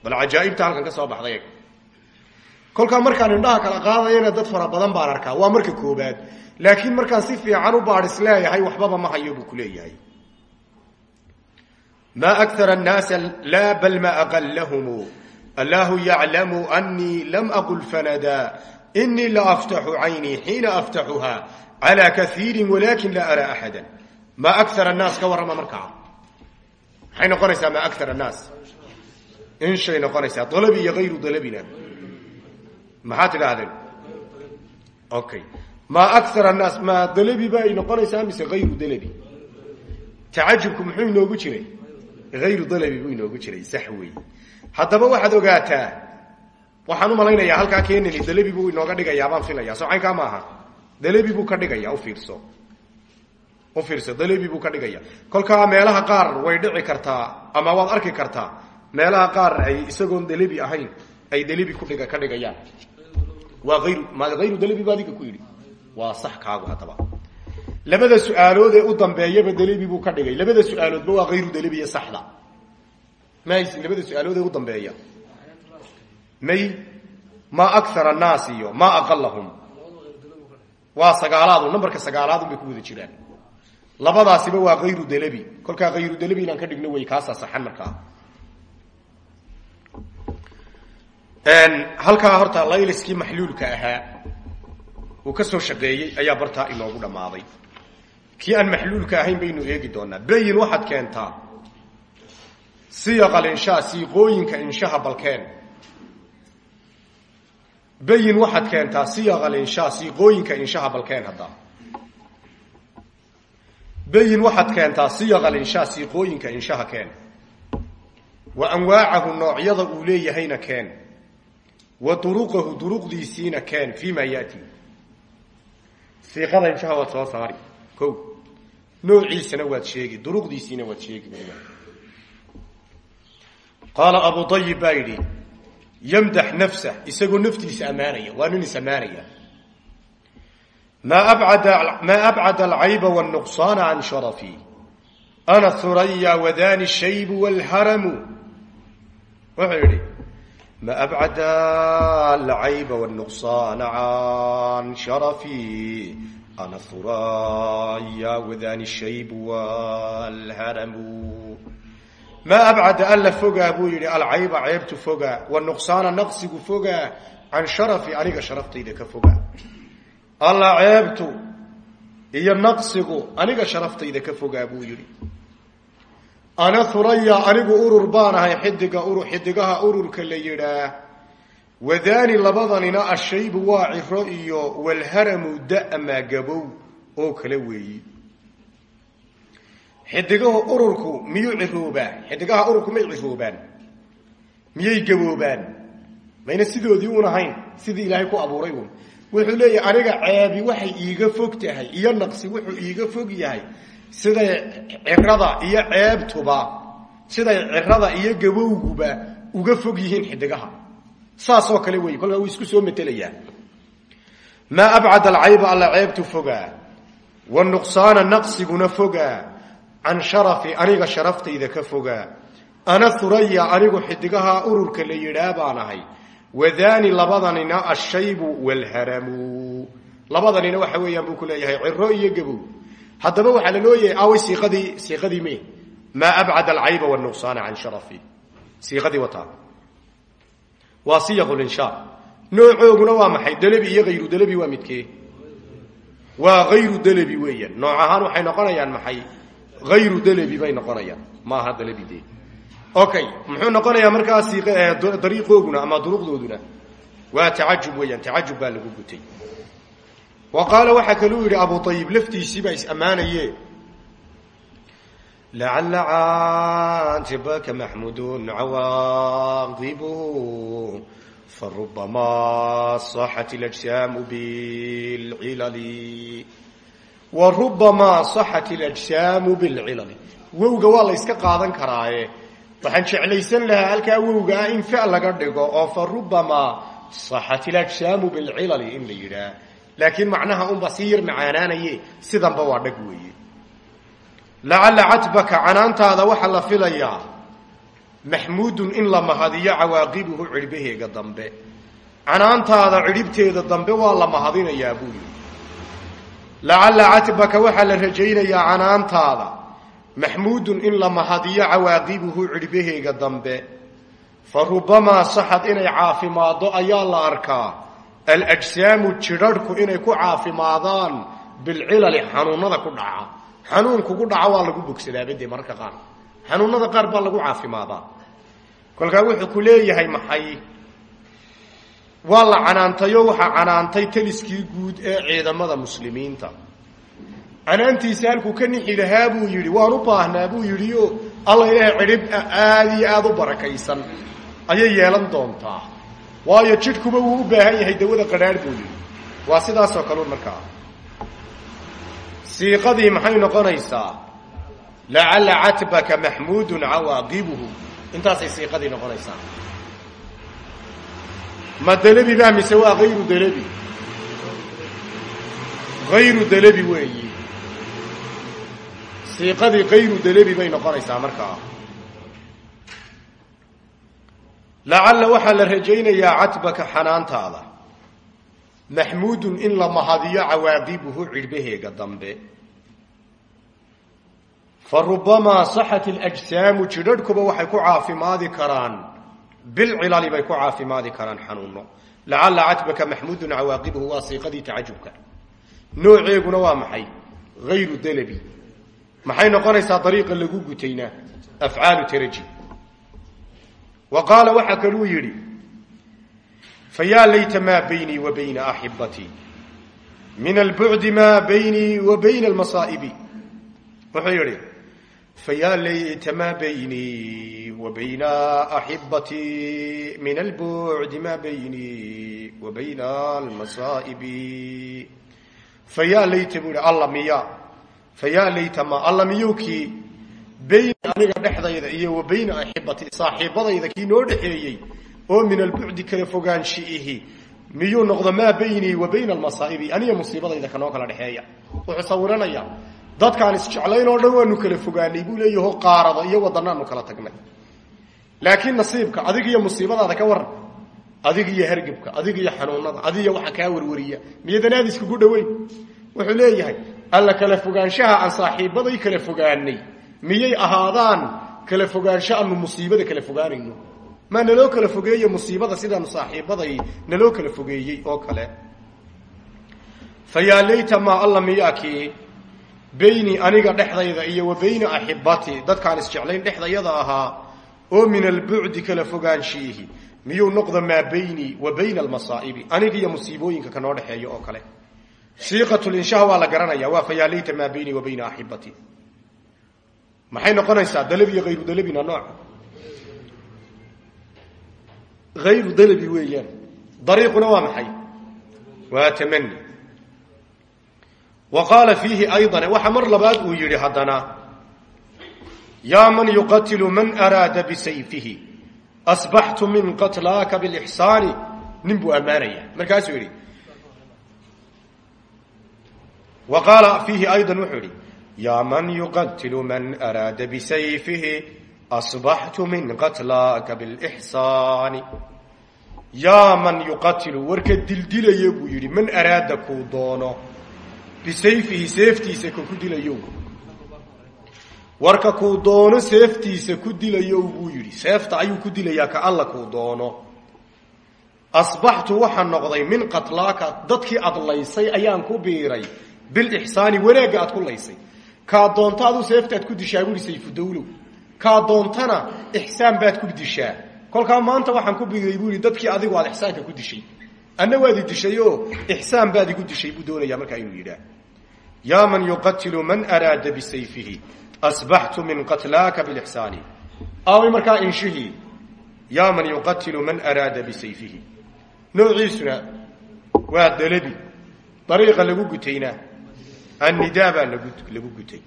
bal cajaaibta halkan ka soo baxday. Kolkaa markaan indhaha kala qaadayana dad fara badan baan arkaa. Waa marka koobaad laakiin markaan si fiican u baad is leeyahay waxbaba ma hayo buu ku leeyahay. Ma akar naasa la bal ma aqlahm allahu yaclamu anii lam aqul fanada. Inii laaftaxu caynii xiina aftaxuha cla kaiiri walakin la ara axada ma akar naas ka warrama markaa? Maxay noqonaysaa ma akar naas inshay noqonaysaa. Dalabi iyo ayru dalabina. Maxaa tidhaahdeen okay maa akar annaas maa dalabi ba ay noqonaysaa mise hayru dalabi? Tacajubku muxuu inoogu jiray? Hayru dalabi buu inoogu jiray sax wey haddaba waxaad ogaataa waxaan u malaynayaa halkaa keenani dalabi buu inooga dhigayaa baan filaya soo caynkaa maaha dalabi buu ka dhigaya ufiirso u fiirso dalabi buu ka dhigaya kolkaa meelaha qaar way dhici kartaa ama waad arki kartaa meelaha qaar ay isagoon dalabi ahayn ay dalabi kudhiga ka dhigayaan. Waa ayru ma hayru dalabi ba adiga ku yidhi waa sax kaagu haddaba. Labada su'aalood ee u dambeeyaba dalabi buu ka dhigay. Labada su'aaloodba waa hayru saxda. Mahaysin labada su'aalood ee u dambeeya. May ma akar annaas iyo ma aqalahum waa sagaalaadu nambarka sagaalaadun bay ku wada jiraan. Labadaasiba waa hayru dalabi kolkaa hayru dalabi inaan ka dhigno way kaasaa saxan markaa halkaa horta layliskii maxluulka ahaa uu ka soo shaqeeyey ayaa bartaa inoogu dhammaaday. Kii aan maxluulka ahayn baynu eegi doonaa. Bayin waxaad keentaa siyaqal inshaa siiqooyinka inshaha balkeen. Bayin waxaad keentaa siyaqal inshaa siiqooyinka inshaha balkeen hadda. Bayin waxaad keentaa siyaqal inshaa siiqooyinka inshaha keen. Wa anwaacahu noocyada uu leeyahayna keen. Wa duruqahu duruqdiisiina keen fii ma yati siiqada inshaha waad soo saari. Ko noociisana waad sheegi duruqdiisiina waad sheegi. Qaala abu ayib baa yidhi nafsah isagoo naftiisa ammaanaya waa nin is ammaanaya maa abcada alcayba wاlnuqsaana can sharafi. Ana huraya wadani shaybu wاlharamu wuxuu yidhi ma abcada alcayba wاlnuqsaana can sharafi ana huraya wadani shaybu wاlharamu maa abcada alla fogaa buu yidhi alcayba ceebtu fogaa wanuqsaana naqsigu fogaa can sharafi aniga sharaftayda ka fogaa alla ceebtu iyo naqsigu aniga sharaftayda ka fogaa buu yidhi ana huraya anigu urur baan ahay xidiga ur xidigaha ururka la yidhaah wadaani labadanina ashaybu waa ciro iyo walharamu da'ma gabow oo kale weeyi. Xidigaha ururku miyuu ciroobaa xidigaha ururku may ciroobaan miyay gaboobaan? Mayna sidoodii un ahayn sidii ilaahay ku abuuray wuxuu leeyahay aniga ceebi waxay iiga fog tahay iyo naqsi wuxuu iiga fog yahay siday cirada iyo ceebtuba siday cirada iyo gabowguba uga fog yihiin xidigaha saasoo kale wey kolkaa isku soo metelayaa maa abcad alcayba alla ceebtu fogaa wanuqsaana naqsiguna fogaa can sharafi aniga sharaftayda ka fogaa ana huraya anigu xidigaha ururka la yidhaa baan ahay wadaani labadanina ashaybu wlharamu labadanina waxa weeyaan buu ku leeyahay ciro iyo gabow haddaba waxaa la looyahay away siiqadii siiqadii me maa abcad alcayba wnuqsaana can sharafi. Siiqadii wataa. Waa siyaq linsha noocooguna waa maxay? Dalabi iyo hayru dalabi waa midkee? Waa hayru dalabi weeyaan. Nooc waxay noqonayaan maxay? Ayru dalabi bay noqonayaan. Maaha dalabide okay muxuu noqonayaa markaas dariiqooguna ama duruqdooduna waa tacajub weeyaan. Tacajub lagu gutay wa qaala waxaa kaluu yidhi abu ayib laftiisiibaa is ammaanaye. Lacala caatibaka maxmudun cawaadibu farubama saxat اlajsaamu bilcilali. Wa rubamaa saxat اlajsaamu bilcilali. Wowga waa la yska qaadan karaaye. Waxaan jeclaysan lahaa halkaa wowga ah in fa laga dhigo oo fa rubamaa saxat ilajsaamu bilcilali in la yidhaah laakiin macnaha unba sii yar macaanaanaye sidanba waa dhag weeye. Lacalla catbaka canaantaada waxaa la filayaa. Maxmuudun in la mahadiyo cawaaqibuhu cidhbaheega dambe. Canaantaada cidhibteeda dambe waa la mahadinayaa buu yidhi. Lacalla catbaka waxaa la rajaynayaa canaantaada. Maxmuudun in la mahadiyo cawaaqibuhu cidhbaheega dambe. Fa rubamaa saxad inay caafimaaddo ayaa la arkaa alajsaamu jidharhku inay ku caafimaadaan bilcilali xanuunada ku dhaca. Xanuun kugu dhaca waa lagu bogsadaaba dee mararka qaar. Xanuunada qaar baa lagu caafimaadaa kolkaa wuxuu ku leeyahay maxay? Waa la canaantayo waxaa canaantay taliskii guud ee ciidamada muslimiinta. Canaantiisa halkuu ka nixi lahaa buu yidhi waan u baahnaa buu yidhi o alla ilaahay cidhib aada iyo aada u barakaysan. Ayay yeelan doontaa waayo jidhkuba wuu u baahan yahay dawada qadhaadh buu yidhi. Waa sidaasoo kaleu markaa siiqadii maxay noqonaysaa? Lacalla catbaka maxmuudun cawaaqibuhu intaasay siiqadii noqonaysaa. Ma delebi baa mise waa hayru delebi hayru delebi weeyi. Siiqadii kayru delebi bay noqonaysaa markaa lacalla waxaa la rajaynayaa catbaka xanaantaada. Maxmuudun in la mahadiyo cawaaqibuhu cidhbaheega dambe. Fa rubamaa saxat اlajsaamu jidharhkuba waxay ku caafimaadi karaan. Bilcilali bay ku caafimaadi karaan xanuuno lacalla catbaka maxmuudun cawaaqibuhu waa siiqadii tacajubka. Nooceeguna waa maxay? Hayru delebi maxay noqonaysaa dariiqa lagu gutayna afcaalu wa qaala waxaa kaluu yidhi fayaa layta maa baynii wa bayna axibatii min albucdi maa baynii wa bayna almasaa'ibi. Wuxuu yidhi fayaa layta maa baynii wa bayna axibatii min albucdi maa baynii wa bayna almasaa'ibi. Fayaa layta buu yihi alla miya fayaa layta ma alla miyowkii bayna aniga dhexdayda iyo wa bayna axibati saaxiibadayda kii noo dhexeeyey oo min albucdi kala fogaanshiihi miyuu noqdo maa baynii wa bayna almasaa'ibi? Aniga musiibadayda kanoo kala dhexeeya. Wuxuu sawiranayaa dadkaan isjeclayn oo dhan waanu kala fogaanay buu leeyaho qaarada iyo wadanaanu kala tagnay. Laakiin nasiibka adig iyo musiibadaada ka waran adig iyo hargebka adig iyo xanuunada adiyo waxa kaa warwariya miyadanaad iskugu dhoweyn. Wuxuu leeyahay alla kala fogaanshaha aan saaxiibaday kala fogaanay miyay ahaadaan kala fogaansho aanu musiibada kala fogaanayno? Maa naloo kala fogeeye musiibada sidaanu saaxiibaday naloo kala fogeeyey oo kale. Fa yaa maa alla miyaakii bayni aniga dhexdayda iyo wa bayna axibati dadkaan isjeclayn dhexdayada ahaa oo min albucdi kala fogaanshiihi miyuu noqdo maa baynii wa bayna almasaa'ibi aniga iyo musiibooyinka kanoo dhexeeya oo kale. Siiqatulinshaha waa la garanaya waa fayaa layta maa baynii wa bayna axibati maxay noqonaysaa dalabi iyo hayru dalabina nooc? Hayru dalabi weeyaan. Dariiquna waa maxay? Waa tamani wa qaala fiihi aydan waxa mar labaad uu yidhi haddana yaa man yuqatilu man araada bisayfihi asbaxtu min qatlaaka bilixsaani nin buu ammaanaya. Markaasuu yidhi wa qaala fiihi aydan wuxuu yidhi yaa man yuqatilu man araada bisayfihi asbaxtu min qatlaaka bilixsaani yaa man yuqatilu warka dildilaya buu yidhi man araada kuu doono bisayfihi seeftiisa ka ku dilayo warka kuu doono seeftiisa ku dilayo buu yidhi seefta ayuu ku dilayaa ka alla kuu doono asbaxtu waxaa noqday min qatlaaka dadkii aad laysay ayaan ku biiray bilixsaani wanaagga aad ku laysay kaa doonta aduu seeftaad ku dishaa buuhi sayfudawlow kaa doontana ixsaan baad ku dishaa. Kolkaa maanta waxaan ku biiray buu yidhi dadkii adigu aad ixsaanka ku dishay. Anna waad i dishay baad igu dishay buu doonayaa markaa inuu yidhaah. Yaa man yuqatilu man araada bisayfihi asbaxtu min qatlaaka bilixsaani. Aaway markaa inshihii yaa man yuqatilu man araada bisayfihi. Noociisuna waa dalabi dariiqa lagu gutayna annidaa baa lagu gutay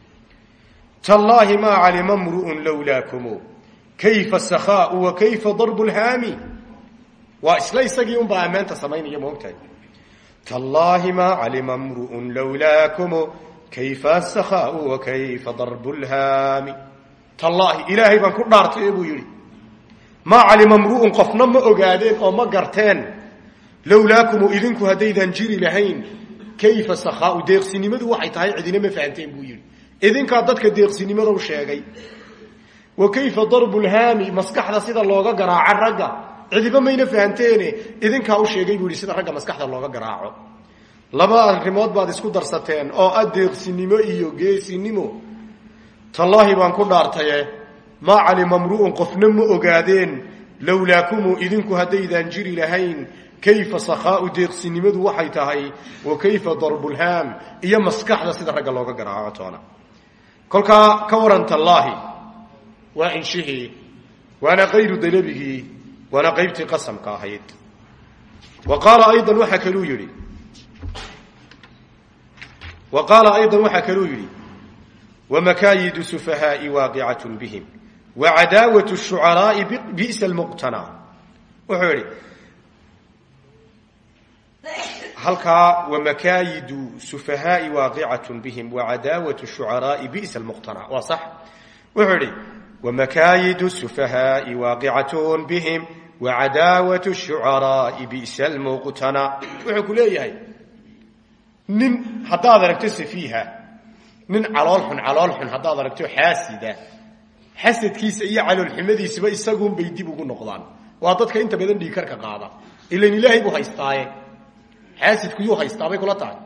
tallaahi maa calima mru'un lowlaakumu kayfa sakhaau wa kayfa darbu lhaami waa isla isagii unbaa ammaanta samaynaya maogtahay tallaahi maa calima mru'un lowlaakumu kayfa sakhaau wa kayfa darbu lhaami tallaahi ilaahay baan ku dhaartay buu yidhi maa calima mru'un qofna ma ogaadeen oo ma garteen lowlaakumu idinku haddaydan jiri kayfa sakhaau deeqsinimadu waxay tahay cidina ma fahanteen buu yidhi. Idinkaa dadka deeqsinimadow sheegay. Wa kayfa darbu lhaami maskaxda sida looga garaaco ragga. Cidiba mayna fahanteene idinkaa u sheegay buu yidhi sida ragga maskaxda looga garaaco. Laba arrimood baad isku darsateen oo ah deeqsinimo iyo geesinimo. Tallaahi baan ku dhaartaye maa calima mru'un qofna ma ogaadeen lowlaakumuu idinku haddaydaan jiri lahayn kayfa sakhaau deeqsinimadu waxay tahay wa kayfa darbulhaam iyo maskaxda sida ragga looga garaaco toona. Kolkaa ka waran tallaahi waa inshihii waana kayru dalabigii waana qaybtii qasamka ahayd. Wa qaala aydan waxaa kaluu yidhi. Wa qaala aydan waxaa kaluu yidhi. Wamakaayidu sufahaai waaqicatun bihim wa cadaawatu shucaraai bi'sa almuqtana wuxuu yidhi halkaa wamakaayidu sufahaai waaqicatun bihim wa cadaawatu shucaraai bi'sa almuqtana waa sax. Wuxuu yidhi wamakaayidu sufahaai waaqicatun bihim wa cadaawatu shucaraai bi'sa almuqtana wuxuu ku leeyahay nin haddaad aragto safiiha nin calool xun calool xun haddaad aragto xaasida xasadkiisa iyo caloolxumadiisaba isagunbay dib ugu noqdaan. Waa dadka inta badan dhiikarka qaada. Ilan ilaahay buu haystaaye xaasidku yuu haystaabay kula tahay.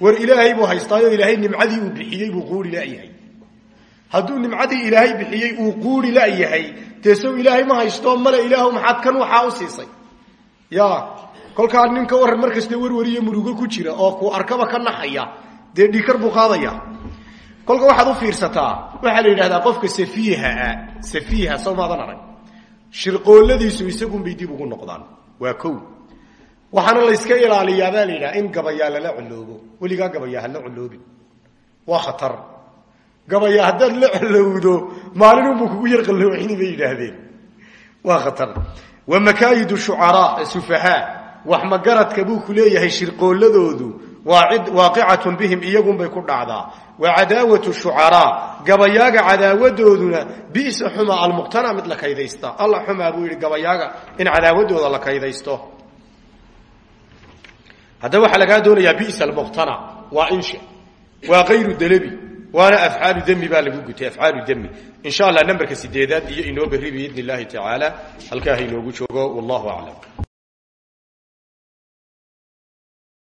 War ilaahay buu haystaayo ilaahay nimcadii uu bixiyey buu quuri layahay hadduu nimcadii ilaahay bixiyey uu quuri layahay dee sow ilaahay ma haysto male ilaahu maxaad kan waxaa u siisay? Ya kolkaa nin ka waran markasta warwariyo murugo ku jira oo ku arkaba ka naxaya dee dhiikar buu qaadaya. Kolka waxaad u fiirsataa waxaa la yidhahdaa qofka safiihaa safiiha soo maadan arag. Shirqooladiisu isagunbay dib ugu noqdaan. Waa kow waxaana layska ilaaliyaabaa la yidhaha in gabayaa lala coloobo weligaa gabayaa hala coloobin waa khatar. Gabayaa haddaad la colowdo maalinunbuu kugu yar qalloocini bay yidhaahdeen. Waa khatar. Wa makaayidu shucaraa sufahaa. Wax magaradka buu ku leeyahay shirqooladoodu. Waaqicatun bihim iyagunbay ku dhacdaa. Wa cadaawatu shucaraa gabayaaga cadaawadooduna bisa xuma almuqtana mid la kaydaysta. Alla xumaa buu yidhi gabayaaga in cadaawadooda la kaydaysto haddaba waxaa lagaa doonayaa bisa almuqtana waa insha. Waa kayru dalabi waana afcaalu demi baa lagu gutay afcaalu demi insha allah namberka sideedaad iyo inoo berri biidn illahi tacaala halkaa ha inoogu joogo wallahu aclam